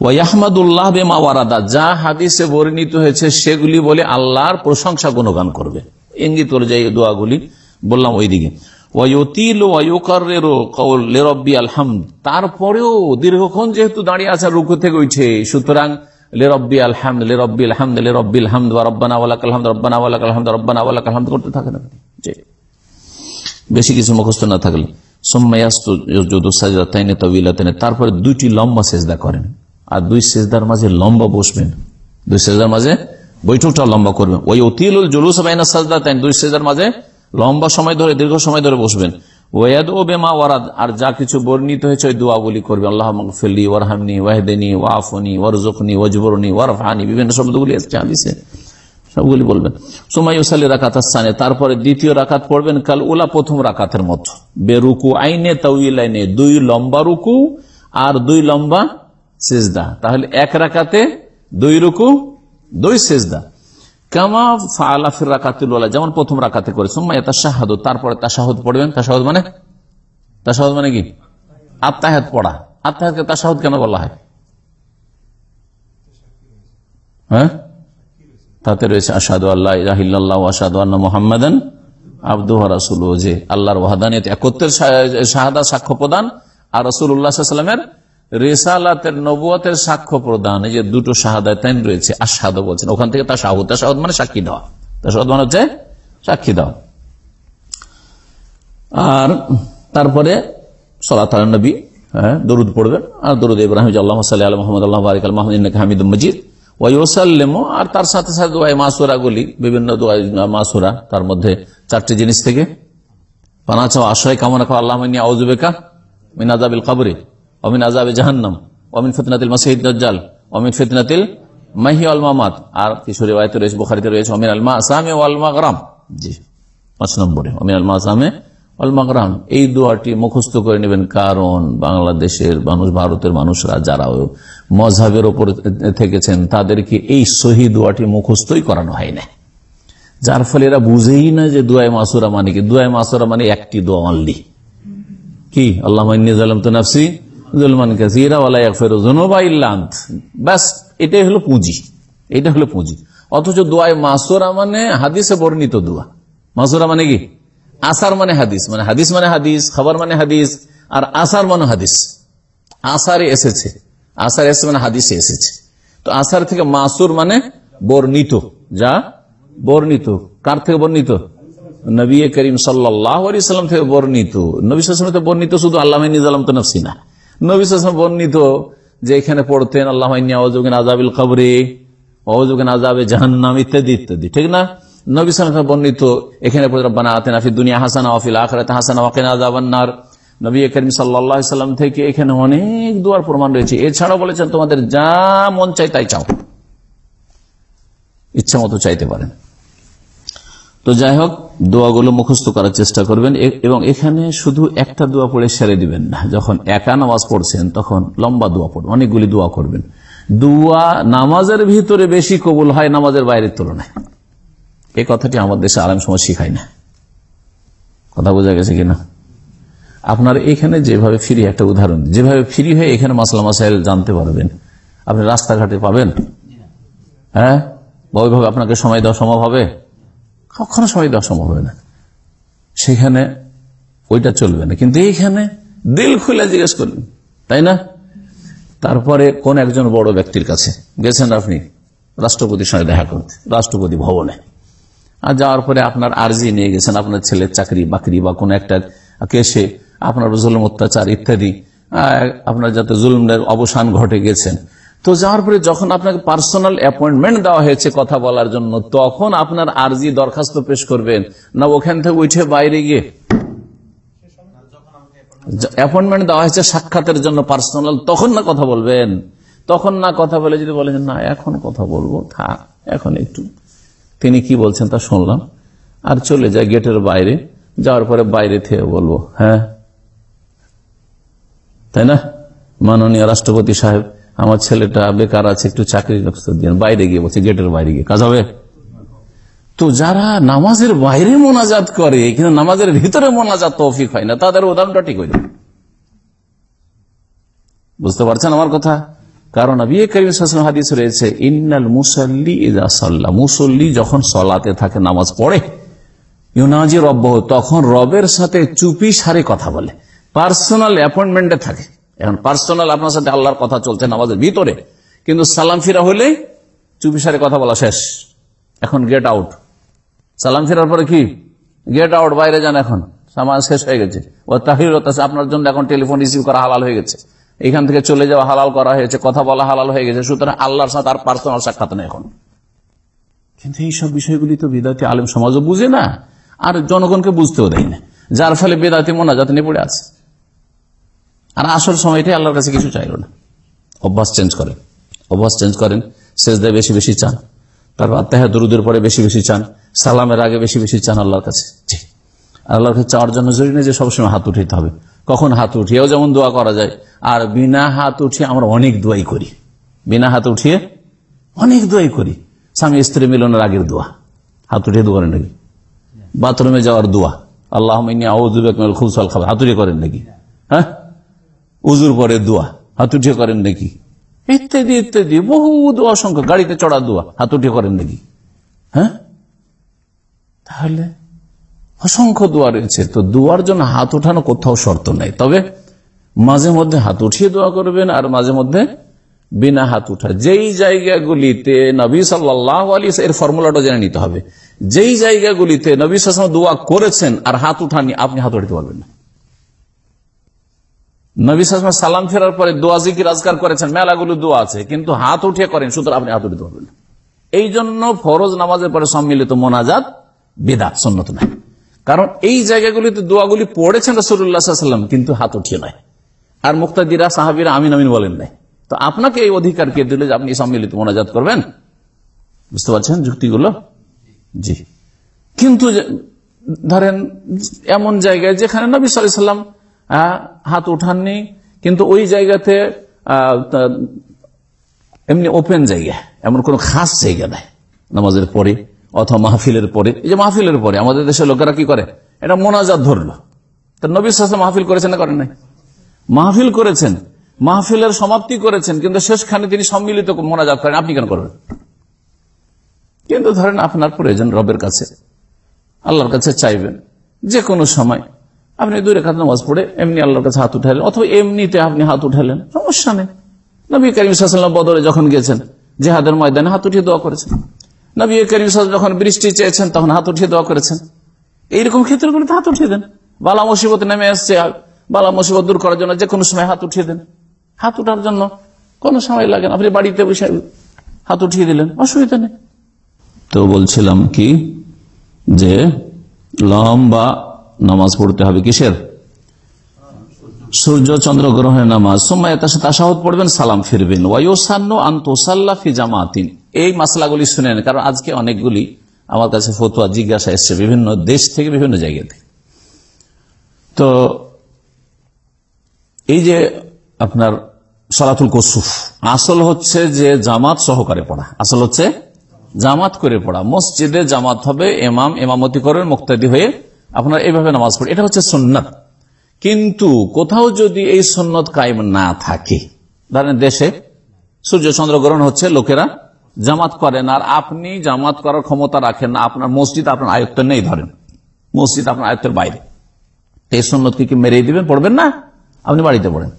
ওয়াহমাদুল্লাহ বেমা ওয়ারাদা, যা হাদিসে বর্ণিত হয়েছে, সেগুলি বলে আল্লাহর প্রশংসা গুণগান করবে। ইঙ্গিত করে যাই দোয়াগুলি বললাম ওইদিকে। তারপরেও দীর্ঘক্ষণ যেহেতু দাঁড়িয়ে আছে, রুকু থেকে উঠে, সুতরাং লেরব্বি আলহামদ লেরব্বি আলহামদ লেরব্বি আলহামদ রব্বানা আলহামদ রব্বানা আলহামদ রব্বানা আলহামদ করতে থাকে না বেশি কিছু মুখস্থ না থাকলে। তারপরে দুইটি লম্বা সেজদা করেন। আর দুই সেজদার মাঝে লম্বা বসবেন। দুই সেজদার মাঝে বৈঠকটা লম্বা করবেন। ওই অতিল জলুস সাজদা তাই দুই সেজদার মাঝে লম্বা সময় ধরে, দীর্ঘ সময় ধরে বসবেন। ওয়াদ ও বেমা ওয়ারাদ, আর যা কিছু বর্ণিত হয়েছে ওই দোয়াগুলি করবে আল্লাহ মকফিল্লি ওয়ারহামনি, ওয়াহেদিনী ওয়াফনি ওয়ারজুকনি ওয়াজবরনি ওয়ারফানি বিভিন্ন শব্দগুলি হাদিসে। সবগুলি বলবেন। সময় সালি রাকাত স্থানে তারপরে দ্বিতীয় রাকাত পড়বেন কাল ওলা প্রথম রাকাতের মতো। বেরুকু আইনে তাউইল আইনে, দুই লম্বা রুকু আর দুই লম্বা সেজদা। তাহলে এক রাকাতে দুই রুকু, দুই সেজদা। কামা ফালাফির রাকাতুল যেমন প্রথম রাকাতে করে, সুম্মা এটা শাহাদ তারপরে তাসাহুদ পড়বেন তাসাহুদ মানে? তাসাহুদ মানে কি? আত্মাহাত পড়া। আত্মাহাতকে তাসাহুদ কেন বলা হয়? হ্যাঁ? তাতে রয়েছে আসাদু আল্লাহ ইহিল্লাহ আসাদু আল্লাহ মোহাম্মদান আব্দুহ রাসুল যে আল্লাহর ওয়াহাদানিয়ত, একত্রের শাহাদা সাক্ষ্য প্রদান। আর রসুল উল্লাহামের রেসালাতের নবুয়াতের সাক্ষ্য প্রদান, এই যে দুটো শাহাদাতাইন রয়েছে আসাদ বলছেন, ওখান থেকে তার শাহুদ তাসাহুদ মানে সাক্ষী দেওয়া। তাসাহুদ মানে হচ্ছে সাক্ষী দেওয়া। আর তারপরে সলাত নবী হ্যাঁ দরুদ পড়বেন। আর দরুদ ইব্রাহিম আল্লাহ সাল্লাহ মোহাম্মদ, আল্লাহ বারিক মাহমুদ হামিদ মজিদ। ওয়াইসাল্লেমো আর তার সাথে সাথে দোয়াই মাসুরা গুলি, বিভিন্ন দোয়াই মাসুরা, তার মধ্যে চারটি জিনিস থেকে। পানা চাও, আশ্রয় কামনা করা আল্লাহ আউজুবেকা মিনাজাবিল কাবরে। অমিন আজাবে জাহান্নাম অমিন ফিতনাতিল মাসিদ দজ্জাল অমিন ফিতনাতিল মাহি আল মামাত। আর কিছু রেওয়ায়তে রয়েছে, বুখারিতে রয়েছে অমিন আলমা আসামে আলমা গ্রাম জি, পাঁচ নম্বরে অমিন আলমা আসামে আলমাগ্রাম এই দোয়াটি মুখস্থ করে নেবেন কারণ বাংলাদেশের মানুষ, ভারতের মানুষরা যারা মজাবের ওপর থেকেছেন, তাদেরকে এই সহি দোয়াটি মুখস্থই করানো হয় না যার ফলে এরা বুঝেই না যে দুয়াই মাসুরা মানে কি? দুয়াই মাসুরা মানে একটি দোয়া অনলি কি? আল্লাহ তো নাফসি জুলমান কাসিরা, ওয়ালা ইয়াগফিরু যুনুবা ইল্লা আনত। এটাই হলো পুঁজি। এটা হলো পুঁজি। অথচ দোয়ায় মাসুরা মানে হাদিসে বর্ণিত দোয়া। মাসুরা মানে কি? আসার মানে হাদিস। মানে হাদিস মানে হাদিস, খবর মানে হাদিস, আর আসার মানে হাদিস। আসারে এসেছে। আসার এসে মানে হাদিসে এসেছে। তো আসার থেকে মাসুর মানে বর্ণিত। যা? বর্ণিত। কার থেকে বর্ণিত? নবী করিম সাল্লাম থেকে বর্ণিত। নবী সালাম বর্ণিত শুধু আল্লাহ নিজালাম তো নফসি না নবী সালাম বর্ণিত যে এখানে পড়তেন, আল্লাহ আজাবিল কবরে অজুগিন আজাবে জাহান্নাম ইত্যাদি ইত্যাদি। ঠিক না? নবী সালাম বর্ণিত, এখানে রব্বানা আতেন আফি দুনিয়া হাসানা আফিল আখরাতে হাসানা ওয়াকিনা আজাবান্নার নবী করিম সাল্লাম থেকে এখানে অনেক দুয়ার প্রমাণ রয়েছে। এছাড়াও বলেছেন, তোমাদের যা মন চাই তাই চাও। ইচ্ছা মতো চাইতে পারেন। তো যাই হোক দোয়াগুলো মুখস্থ করার চেষ্টা করবেন এবং এখানে শুধু একটা দোয়া পড়ে সেরে দিবেন না। যখন একা নামাজ পড়ছেন, তখন লম্বা দোয়া পড়বেন, অনেকগুলি দোয়া করবেন। দোয়া নামাজের ভিতরে বেশি কবুল হয় নামাজের বাইরের তুলনায়। এই কথাটি আমাদের দেশে আরাম সময় শিখায় না। কথা বোঝা গেছে কিনা আপনার এখানে যেভাবে ফ্রি একটা উদাহরণ, যেভাবে ফ্রি হয়ে এখানে মাসলা মাসাইল জানতে পারবেন, আপনি রাস্তাঘাটে পাবেন? হ্যাঁ? ওইভাবে আপনাকে সময় দেওয়া সম্ভব হবে? কখনো সবাই দেওয়া সম্ভব হবে না। সেখানে ওইটা চলবে না। কিন্তু এইখানে দিল খুলে জিজ্ঞেস করবেন তাই না? তারপরে কোন একজন বড় ব্যক্তির কাছে গেছেন আপনি রাষ্ট্রপতির সঙ্গে দেখা করতে, রাষ্ট্রপতি ভবনে। আর যাওয়ার পরে আপনার আর্জি নিয়ে গেছেন, আপনার ছেলের চাকরি, বাকরি বা কোন একটা কেসে আপনার জুলুম অত্যাচার ইত্যাদি আপনার যাতে জুলুমের অবসান ঘটে গেছেন তো যাওয়ার পরে যখন আপনাকে পার্সোনাল অ্যাপয়েন্টমেন্ট দেওয়া হয়েছে কথা বলার জন্য, তখন আপনার আর্জি দরখাস্ত পেশ করবেন। না, ওখান থেকে উঠে বাইরে গিয়ে অ্যাপয়েন্টমেন্ট দেওয়া হয়েছে সাক্ষাতের জন্য পার্সোনাল তখন না কথা বলবেন। তখন না কথা বলে যদি বলেন, না, এখন কথা বলব, থাক, এখন একটু। তিনি কি বলছেন তা শুনলাম। আর চলে যায় গেটের বাইরে, যাওয়ার পরে বাইরে থেকে বলব হ্যাঁ? তাই না? মাননীয় রাষ্ট্রপতি সাহেব আমার ছেলেটা বেকার আছে, একটু চাকরি দিন বাইরে গিয়ে বলছে গেটের বাইরে গিয়ে, কাজ হবে? তো যারা নামাজের বাইরে মোনাজাত করে, কিন্তু নামাজের ভিতরে মোনাজাত তৌফিক হয় না, তাদের উদাহরণটা ঠিক হয়ে বুঝতে পারছেন আমার কথা? কারণ হাদিস রয়েছে, ইন্নাল মুসল্লি ইদা সাল্লাহ মুসল্লি যখন সলাতে থাকে, নামাজ পড়ে, ইউনাজি রব্ব তখন রবের সাথে চুপি সারে কথা বলে, পার্সোনাল অ্যাপয়েন্টমেন্টে থাকে। এখন পার্সোনাল আপনার সাথে আল্লাহর কথা চলছে নামাজের ভিতরে। কিন্তু সালাম ফিরা হলে চুপি সারে কথা বলা শেষ। এখন গেট আউট সালাম ফেরার পরে কি? গেট আউট বাইরে যান এখন। সামাজ শেষ হয়ে গেছে। আপনার জন্য এখন টেলিফোন রিসিভ করা হালাল হয়ে গেছে। এখান থেকে চলে যাওয়া হালাল করা হয়েছে, কথা বলা হালাল হয়ে গেছে, সুতরাং আল্লাহর সাথে আর পার্সোনাল সাক্ষাৎ নেই এখন। কিন্তু এইসব বিষয়গুলি তো বেদাতি আলেম সমাজও বুঝে না, আর জনগণকে বুঝতেও দেয় না। যার ফলে বেদাতি মোনাজাত নিয়ে পড়ে আছে। আর আসল সময়টাই আল্লাহর কাছে কিছু চাইল না। অভ্যাস চেঞ্জ করেন। অভ্যাস চেঞ্জ করেন শেষ দেয় বেশি বেশি চান। তারপর আত্মাহা দরুদের পরে বেশি বেশি চান, সালামের আগে বেশি বেশি চান আল্লাহর কাছে। আল্লাহর কাছে চাওয়ার জন্য জরুরি নেই যে সবসময় হাত উঠাইতে হবে। কখন হাত উঠিয়েও যেমন দোয়া করা যায়, আর বিনা হাত উঠিয়ে আমরা অনেক দোয়াই করি। বিনা হাত উঠিয়ে অনেক দোয়াই করি। স্বামী স্ত্রী মিলনের আগের দোয়া। হাত উঠিয়ে দোয়া নাকি? বাথরুমে যাওয়ার দোয়া। আল্লাহ খুবসাল খাবার। হাত উঠিয়ে করেন নাকি? হ্যাঁ? উজুর পরে দোয়া। উঠিয়ে করেন নাকি? ইত্যাদি ইত্যাদি বহু দোয়া সংখ্যা গাড়িতে চড়া দোয়া। উঠিয়ে করেন নাকি? হ্যাঁ? তাহলে অসংখ্য দোয়া রয়েছে। তো দোয়ার জন্য হাত উঠানো কোথাও শর্ত নাই। তবে মাঝে মধ্যে হাত উঠিয়ে দোয়া করবেন আর মাঝে মধ্যে বিনা হাত উঠা যেই জায়গাগুলিতে নবী সাল্লাহ এর ফর্মুলাটা জেনে নিতে হবে। যেই জায়গাগুলিতে নবী সাল্লাম দোয়া করেছেন আর হাত উঠানি আপনি হাত উঠাতে পারবেন না। নবী সালাম সালাম ফেরার পরে দোয়া, জিকির, আজকার করেছেন। মেলাগুলো দোয়া আছে, কিন্তু হাত উঠিয়ে করেন, সুতরাং আপনি হাত উঠিতে পারবেন এই জন্য ফরজ নামাজের পরে সম্মিলিত মোনাজাত বেদাত, সন্নত নাই কারণ এই জায়গাগুলিতে দোয়াগুলি পড়েছেন রসুল্লাহাম কিন্তু হাত উঠিয়ে নয়। আর মুক্তাদিরা, সাহাবিরা আমিন আমিন বলেন নাই। তো আপনাকে এই অধিকার কে দিলে আপনি সম্মিলিত মোনাজাত করবেন? বুঝতে পারছেন যুক্তিগুলো? জি। কিন্তু ধরেন, এমন জায়গায় যেখানে নবী সাল্লাম হাত উঠাননি, কিন্তু ওই জায়গাতে এমনি ওপেন জায়গা, এমন কোন খাস জায়গা নাই, নামাজের পরে, অথবা মাহফিলের পরে। এই যে মাহফিলের পরে, আমাদের দেশের লোকেরা কি করে? এটা মোনাজাত ধরলো। তা নবী সাল্লাম মাহফিল করেছেন না করেন নাই? মাহফিল করেছেন, মাহফিলের সমাপ্তি করেছেন, কিন্তু শেষখানে তিনি সম্মিলিত মোনাজাত করেন। আপনি কেন করবেন কিন্তু ধরেন আপনার প্রয়োজন রবের কাছে। আল্লাহর কাছে চাইবেন যে কোনো সময়। আপনি দুই রেখাত নামাজ পড়ে এমনি আল্লাহর কাছে হাত উঠালেন, অথবা এমনিতে আপনি হাত উঠালেন, সমস্যা নেই। নবী করিম বদরে যখন গেছেন, জেহাদের ময়দানে হাত উঠিয়ে দোয়া করেছেন। নবী করিম যখন বৃষ্টি চেয়েছেন, তখন হাত উঠিয়ে দোয়া করেছেন। এইরকম ক্ষেত্রগুলিতে হাত উঠিয়ে দেন। বালা মুসিবত নেমে আসছে বালা মুসিবত দূর করার জন্য যে কোনো সময় হাত উঠিয়ে দেন। হাত উঠার জন্য কোনো সময় লাগে আপনি বাড়িতে বসে হাত উঠিয়ে দিলেন, অসুবিধা নেই। তো বলছিলাম কি? যে লম্বা নামাজ পড়তে হবে কিসের? সূর্য চন্দ্র গ্রহণের নামাজ। সময় তার পড়বেন, সালাম ফিরবেন। ওয়াইসান্ন আন্তোসাল্লা ফি জামাতিন। এই মাসলাগুলি শুনেন, কারণ আজকে অনেকগুলি আমার কাছে ফতুয়া, জিজ্ঞাসা এসছে বিভিন্ন দেশ থেকে, বিভিন্ন জায়গা থেকে। তো এই যে আপনার সলাতুল কসুফ, আসল হচ্ছে যে জামাত সহকারে পড়া। আসল হচ্ছে জামাত করে পড়া। মসজিদে জামাত হবে, এমাম, এমামতি করেন, মুক্তাদি হয়ে আপনার এইভাবে নামাজ পড়ে, এটা হচ্ছে সুন্নাত। কিন্তু কোথাও যদি এই সন্ন্যত কায়েম না থাকে, ধরেন দেশে সূর্য চন্দ্র গ্রহণ হচ্ছে, লোকেরা জামাত করেন আর আপনি জামাত করার ক্ষমতা রাখেন না, আপনার মসজিদ আপনার আয়ত্ত নেই, ধরেন। মসজিদ আপনার আয়ত্তের বাইরে। এই সন্ন্যতকে কি মেরে দিবেন? পড়বেন না? আপনি বাড়িতে পড়েন।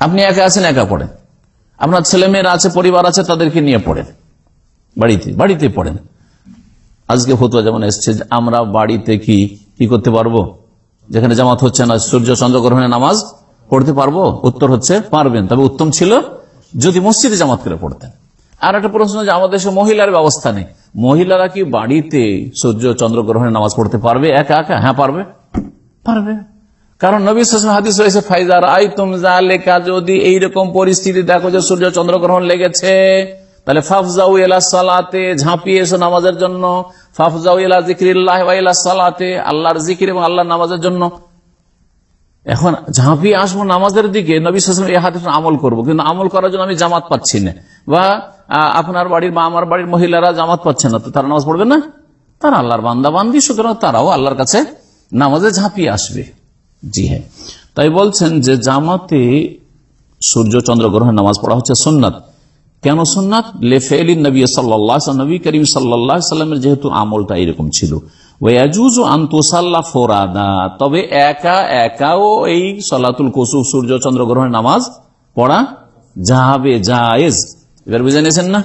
আপনি একা আছেন, একা পড়েন। আপনার ছেলে মেয়েরা আছে, পরিবার আছে, তাদেরকে নিয়ে পড়েন। বাড়িতে বাড়িতে পড়েন। আজকে ফতুয়া যেমন এসছে আমরা বাড়িতে কি কি করতে পারব? যেখানে জামাত হচ্ছে না, সূর্য চন্দ্রগ্রহণের নামাজ পড়তে পারব? উত্তর হচ্ছে পারবেন। তবে উত্তম ছিল যদি মসজিদে জামাত করে পড়তেন। আর একটা প্রশ্ন যে আমাদের দেশে মহিলার ব্যবস্থা নেই। মহিলারা কি বাড়িতে সূর্য চন্দ্রগ্রহণের নামাজ পড়তে পারবে? একা একা? হ্যাঁ পারবে। পারবে। কারণ নবী হাদিস রয়েছে ফাইজার আই তুম লেখা যদি এইরকম পরিস্থিতি দেখো যে সূর্য চন্দ্রগ্রহণ লেগেছে তাহলে ফাফজাউ এলা সালাতে ঝাঁপিয়ে এসো নামাজের জন্য। ফাফজাউ এলা জিক্রিল্লাহ সালাতে আল্লাহর জিকির এবং আল্লাহর নামাজের জন্য। এখন ঝাঁপিয়ে আসব নামাজের দিকে, নবী সালাম এই হাতে আমল করব। কিন্তু আমল করার জন্য আমি জামাত পাচ্ছি না। বা আপনার বাড়ির বা আমার বাড়ির মহিলারা জামাত পাচ্ছে না, তো তারা নামাজ পড়বে না? তারা আল্লাহর বান্দা বান্দি সুতরাং তারাও আল্লাহর কাছে নামাজে ঝাঁপিয়ে আসবে। জি হ্যাঁ। তাই বলছেন যে জামাতে সূর্য চন্দ্র গ্রহণের নামাজ পড়া হচ্ছে সুন্নাত। কেন সুন্নাত? লেফেলিন নবী সাল্লাহ নবী করিম সাল্লাহ সাল্লামের যেহেতু আমলটা এরকম ছিল। ওয়াজুজ আন্তোসাল্লা ফোরাদা, তবে একা একাও এই সলাতুল কসুফ, সূর্য, চন্দ্র গ্রহণের নামাজ পড়া যাবে, জায়েজ। এবার বুঝে নিয়েছেন না?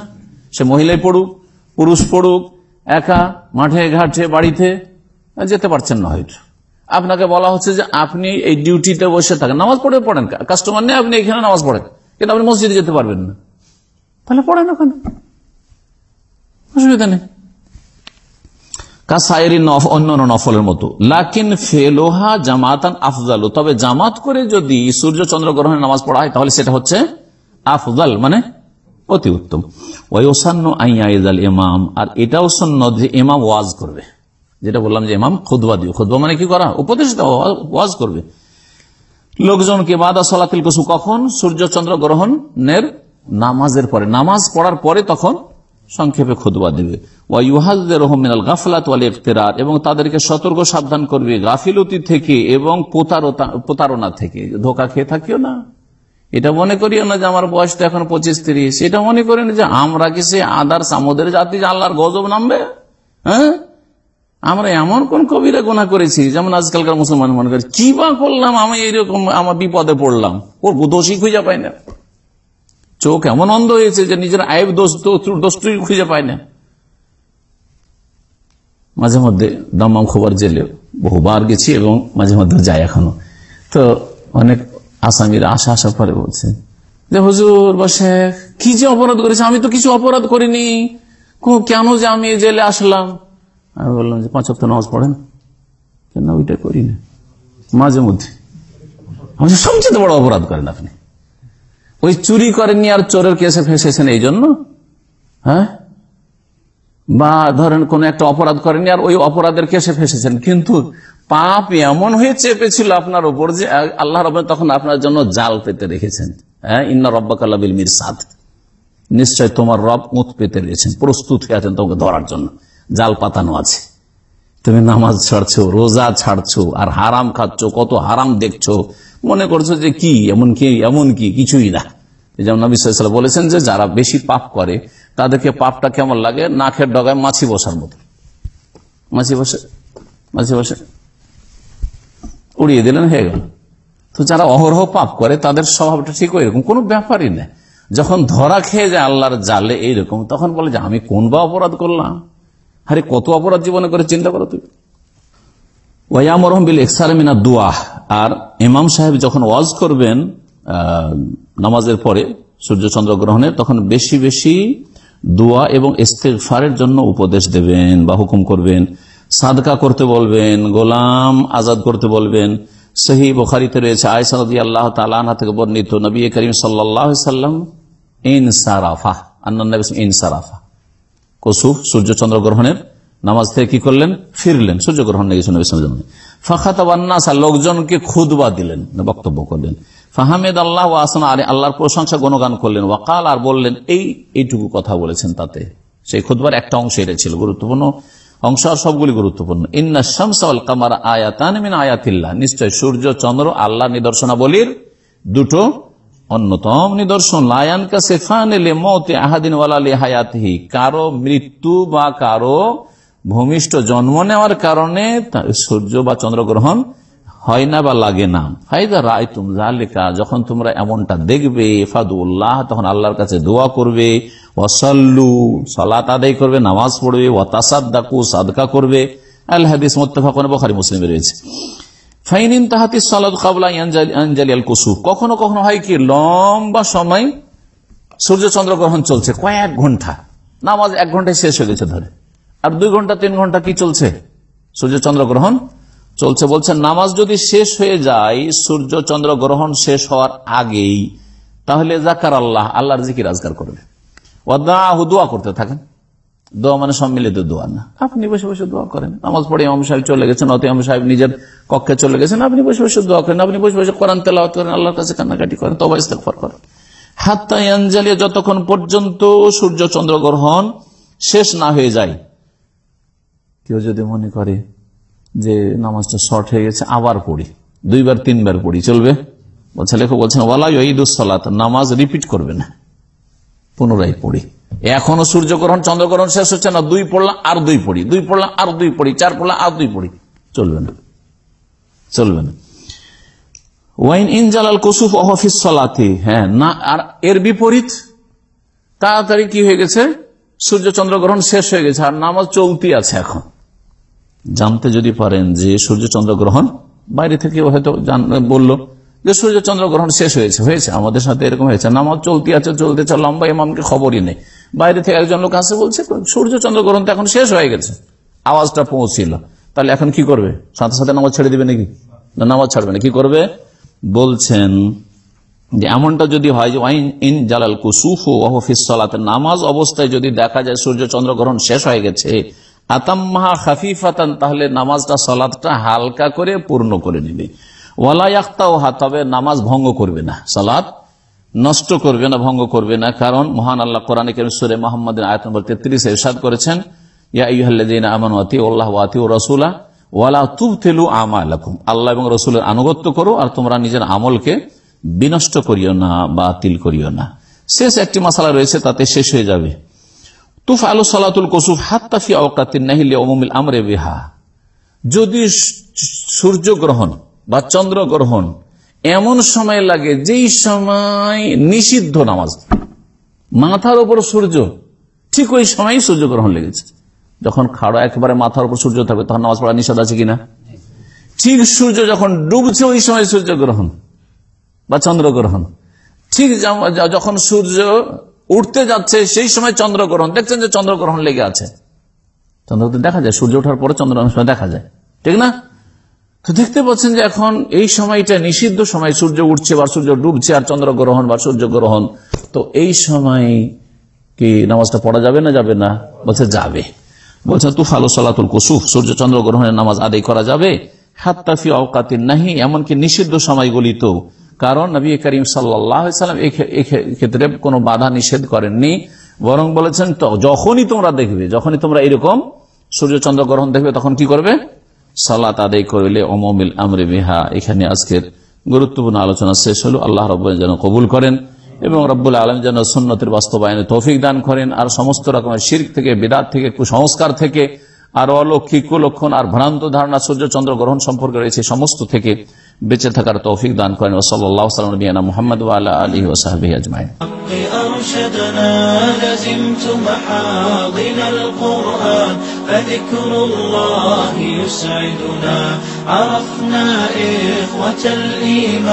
সে মহিলাই পড়ুক, পুরুষ পড়ুক, একা, মাঠে, ঘাটে, বাড়িতে, যেতে পারছেন না হয়তো। আপনাকে বলা হচ্ছে যে আপনি এই ডিউটিতে বসে থাকেন। নামাজ পড়ে পড়েন কাস্টমার নেই, আপনি এখানে নামাজ পড়েন। কিন্তু আপনি মসজিদে যেতে পারবেন না। তাহলে পড়েন ওখানে অসুবিধা নেই। মানে আর এটাও ওয়াজ করবে। যেটা বললাম যে ইমাম মানে কি করা? উপদেশ ওয়াজ করবে। লোকজনকে বাদা সলাতিল কসু কখন? সূর্য চন্দ্র গ্রহণের নামাজের পরে। নামাজ পড়ার পরে তখন সংক্ষেপে খুদবা দেবে। ইফতেরার এবং তাদেরকে সতর্ক সাবধান করবে। গাফিলতি থেকে এবং প্রতারণা থেকে। ধোকা খেয়ে থাকিও না। এটা মনে করিও না যে আমার বয়সটা এখন পঁচিশ তিরিশ। এটা মনে করি না যে আমরা কি সে আদার সামুদের জাতি আল্লাহর গজব নামবে? হ্যাঁ? আমরা এমন কোন কবিরা গোনা করেছি? যেমন আজকালকার মুসলমান মনে করে, কি বা করলাম? আমি এইরকম, আমার বিপদে পড়লাম। ওর দোষী খুঁজে পাই না। চোখ এমন অন্ধ হয়েছে যে নিজের আয়ব দোষ দোষটুই খুঁজে পায় না। মাঝে মধ্যে দমাম খবর জেলে বহুবার গেছি এবং মাঝে মধ্যে যাই এখনও। তো অনেক আসামিরা আশা আশা পরে বলছে, যে হুজুর বা শেখ, কি যে অপরাধ করেছে? আমি তো কিছু অপরাধ করিনি। কেন যে আমি জেলে আসলাম? আমি বললাম যে, পাঁচ সপ্তাহ নামাজ পড়েন। কেন ওইটা করি না? মাঝে মধ্যে। সবচেয়ে বড় অপরাধ করেন আপনি। ওই চুরি করেননি আর চোরের কেসে ফেসেছেন এই জন্য? হ্যাঁ? বা ধরেন কোন একটা অপরাধ করেনি আর ওই অপরাধের কেসে ফেসেছেন। কিন্তু পাপ এমন হয়ে চেপেছিল আপনার উপর যে আল্লাহ রব তখন আপনার জন্য জাল পেতে রেখেছেন। হ্যাঁ? ইন্না রব্বাকাল্লাবিল মির সাদ নিশ্চয় তোমার রব উঁত পেতে রয়েছেন প্রস্তুত হয়ে আছেন তোমাকে ধরার জন্য। জাল পাতানো আছে। তুমি নামাজ ছাড়ছো, রোজা ছাড়ছো, আর হারাম খাচ্ছ, কত হারাম দেখছ মনে করছ যে কি, এমন কি এমন কি? কিছুই না। যেমন নবী সাল্লাম বলেছেন যে যারা বেশি পাপ করে, তাদেরকে পাপটা কেমন লাগে? নাকের ডগায় মাছি বসার মতো। মাছি বসে মাছি বসে। উড়িয়ে দিলেন, হয়ে গেল। তো যারা অহরহ পাপ করে, তাদের স্বভাবটা ঠিক এরকম কোনো ব্যাপারই নেই যখন ধরা খেয়ে যায় আল্লাহর জালে এইরকম, তখন বলে যে, আমি কোন বা অপরাধ করলাম? আরে, কত অপরাধ জীবনে করে চিন্তা করো তুমি। ওয়ামরহম বিল ইকসারমিনা দোয়া আর ইমাম সাহেব যখন ওয়াজ করবেন নামাজের পরে, সূর্য চন্দ্র গ্রহণে তখন বেশি বেশি দোয়া এবং ইস্তেগফারের জন্য উপদেশ দেবেন, বা হুকুম করবেন। সাদকা করতে বলবেন, গোলাম আজাদ করতে বলবেন। সহি বোখারিতে রয়েছে আয়সাদি আল্লাহ তালা থেকে বর্ণিত, নবী করিম সাল্লাহ সাল্লাম ইনসারাফা আন্না ইনসারাফা কসুফ সূর্য চন্দ্র গ্রহণের নামাজ থেকে কি করলেন? ফিরলেন। সূর্য গ্রহণ লেগেছে ফাখাতাবান্নাসা লোকজনকে খুদবা দিলেন, বক্তব্য করলেন। ফাহামেদ আল্লাহ আসনা, আরে আল্লাহর প্রশংসা গণগান করলেন। ওয়াকাল, আর বললেন, এই, এইটুকু কথা বলেছেন তাতে। সেই খুদবার একটা অংশ এটা ছিল গুরুত্বপূর্ণ অংশ, আর সবগুলি গুরুত্বপূর্ণ। ইন্না শামসাল কামার আয়াতান মিন আয়াতিল্লাহ। নিশ্চয় সূর্য, চন্দ্র আল্লাহ নিদর্শনাবলীর দুটো অন্যতম নিদর্শন। লায়ান কাছে ফানেলে মতে আহাদিন ওয়ালালি হায়াতহি। কারও মৃত্যু বা কারও ভূমিষ্ঠ জন্ম নেওয়ার কারণে সূর্য বা চন্দ্রগ্রহণ হয় না বা লাগে না। ফাইদা রায় তুম জালিকা যখন তোমরা এমনটা দেখবে, ফাদুল্লাহ, তখন আল্লাহর কাছে দোয়া করবে, ওয়াসাল্লু, সালাত আদায় করবে, নামাজ পড়বে ওয়াতাসাদ্দাকু সাদকা করবে। আল হাদিস মোত্তফাকুন বখারি, মুসলিমে রয়েছে। ফাইনিন তাহাতি সালাদ কখনো কখনো হয় কি, লম্বা সময় সূর্য চন্দ্র গ্রহণ চলছে কয়েক ঘণ্টা। নামাজ এক ঘন্টায় শেষ হয়ে গেছে ধরে। আর দুই ঘণ্টা, তিন ঘণ্টা কি চলছে? সূর্য চন্দ্র গ্রহণ চলছে। বলছে নামাজ যদি শেষ হয়ে যায়, সূর্য চন্দ্র গ্রহণ শেষ হওয়ার আগেই, তাহলে জাকার আল্লাহ, আল্লাহর জিকির আজগার করবে। দোয়া করতে থাকেন। দোয়া মানে সম্মিলিত দোয়া না। আপনি বসে বসে দোয়া করেন। নামাজ পড়ে ইমাম সাহেব চলে গেছেন, অত ইমাম সাহেব নিজের কক্ষে চলে গেছেন। আপনি বসে বসে দোয়া করেন, আপনি বসে বসে কোরআন তেলাওয়াত করেন, আল্লাহর কাছে কান্নাকাটি করেন, তবা ইস্তেগফার করেন। হাত্তা যতক্ষণ পর্যন্ত সূর্য চন্দ্র গ্রহণ শেষ না হয়ে যায় কেউ যদি মনে করে যে নামাজটা শর্ট হয়ে গেছে, আবার পড়ি। দুইবার, তিনবার পড়ি, চলবে? বলছে লেখক বলছেন, ওয়ালা ঈদুসলাত নামাজ রিপিট করবে না। পুনরায় পড়ি। এখনও সূর্যগ্রহণ, চন্দ্রগ্রহণ শেষ হচ্ছে না, দুই পড়লাম, আর দুই পড়ি। দুই পড়লাম, আর দুই পড়ি, চার পড়লাম, আর দুই পড়ি। চলবে না। চলবে না। ওয়াইন ইনজালাল কুসুফ অহফিস সলাতে। হ্যাঁ না, আর এর বিপরীত, তাড়াতাড়ি কি হয়ে গেছে? সূর্য, চন্দ্রগ্রহণ শেষ হয়ে গেছে, আর নামাজ চলতি আছে এখন। জানতে যদি পারেন যে সূর্য চন্দ্র গ্রহণ, বাইরে থেকে হয়তো বলল যে সূর্য চন্দ্র গ্রহণ শেষ হয়েছে হয়েছে, আমাদের সাথে এরকম হয়েছে, নামাজ চলতি আছে চলতেছে লম্বা ইমামকে খবরই নেই। বাইরে থেকে একজন লোক আসে, বলছে সূর্য চন্দ্র গ্রহণ তো এখন শেষ হয়ে গেছে। আওয়াজটা পৌঁছিল। তাহলে এখন কি করবে? সাথে সাথে নামাজ ছেড়ে দিবে নাকি? না, নামাজ ছাড়বে না। কি করবে? বলছেন যে এমনটা যদি হয় যে, ওয়াইন ইন জালাল কুসুফ ওহফিস নামাজ অবস্থায় যদি দেখা যায় সূর্য চন্দ্র গ্রহণ শেষ হয়ে গেছে আতাম্মাহা খাফিফাতান, তাহলে নামাজটা সলাদটা হালকা করে পূর্ণ করে নিবে। ওয়ালাইয়াক্তাওহা তবে নামাজ ভঙ্গ করবে না। সালাদ নষ্ট করবে না, ভঙ্গ করবে না। কারণ মহান আল্লাহ কোরআন সুরে মোহাম্মদ আয়াত নম্বর তেত্রিশ ইরশাদ করেছেন আল্লাহ ও তেলু এবং রসুলের আনুগত্য করো, আর তোমরা নিজের আমলকে বিনষ্ট করিও না, বাতিল করিও না। শেষ একটি মশালা রয়েছে, তাতে শেষ হয়ে যাবে। তুফ আলু সালাতুল কসুফ হাত্তাফি অকাতিন নাহিলে অমুমিল আমরে বিহা। যদি সূর্য গ্রহণ বা চন্দ্র গ্রহণ এমন সময় লাগে যেই সময় নিষিদ্ধ নামাজ, মাথার উপর সূর্য, ঠিক ওই সময় সূর্য গ্রহণ লেগেছে। যখন খাড়া একেবারে মাথার উপর সূর্য থাকবে তখন নামাজ পড়া নিষেধ আছে কিনা? ঠিক সূর্য যখন ডুবছে ওই সময় সূর্য গ্রহণ বা চন্দ্রগ্রহণ ঠিক যখন সূর্য উঠতে যাচ্ছে, সেই সময় চন্দ্রগ্রহণ। দেখছেন যে চন্দ্রগ্রহণ লেগে আছে। চন্দ্র দেখা যায়, সূর্য ওঠার পরে চন্দ্রগ্রহণ সময় দেখা যায়। ঠিক না? তো দেখতে পাচ্ছেন যে এখন এই সময়টা নিষিদ্ধ সময়, সূর্য উঠছে বা সূর্য ডুবছে আর চন্দ্রগ্রহণ বা সূর্য গ্রহণ তো এই সময় কি নামাজটা পড়া যাবে না যাবে না? বলছে যাবে। বলছে, তুফালো সালাতুল কুসুফ, সূর্য চন্দ্র গ্রহণের নামাজ আদায় করা যাবে। হাত্তাফি অকাতির নাহি, এমনকি নিষিদ্ধ সময়গুলি তো কারণ নবী করিম সাল্লাম ক্ষেত্রে কোনো বাধা নিষেধ করেননি। বরং বলেছেন যখনই তোমরা দেখবে, যখনই তোমরা এরকম সূর্য চন্দ্র গ্রহণ দেখবে, তখন কি করবে? সালাত আদায় করলে অমমিল আমরে বিহা। এখানে আজকের গুরুত্বপূর্ণ আলোচনা শেষ হলো। আল্লাহ রব যেন কবুল করেন এবং রব্বুল আলম যেন সুন্নতের বাস্তবায়নে তৌফিক দান করেন। আর সমস্ত রকমের শির্ক থেকে, বিদাত থেকে, কুসংস্কার থেকে আর অলৌকিক কুলক্ষণ আর ভ্রান্ত ধারণা সূর্য চন্দ্র গ্রহণ সম্পর্কে রয়েছে সমস্ত থেকে বেঁচে থাকার তৌফিক দান করেন ওসল্লাহ সাল্লাম নবীনা মোহাম্মদ আল্লাহ আলী ওসাহাবি আজমাইন أرشدنا لزمت محاضن القرآن فذكر الله يسعدنا عرفنا إخوة الإيمان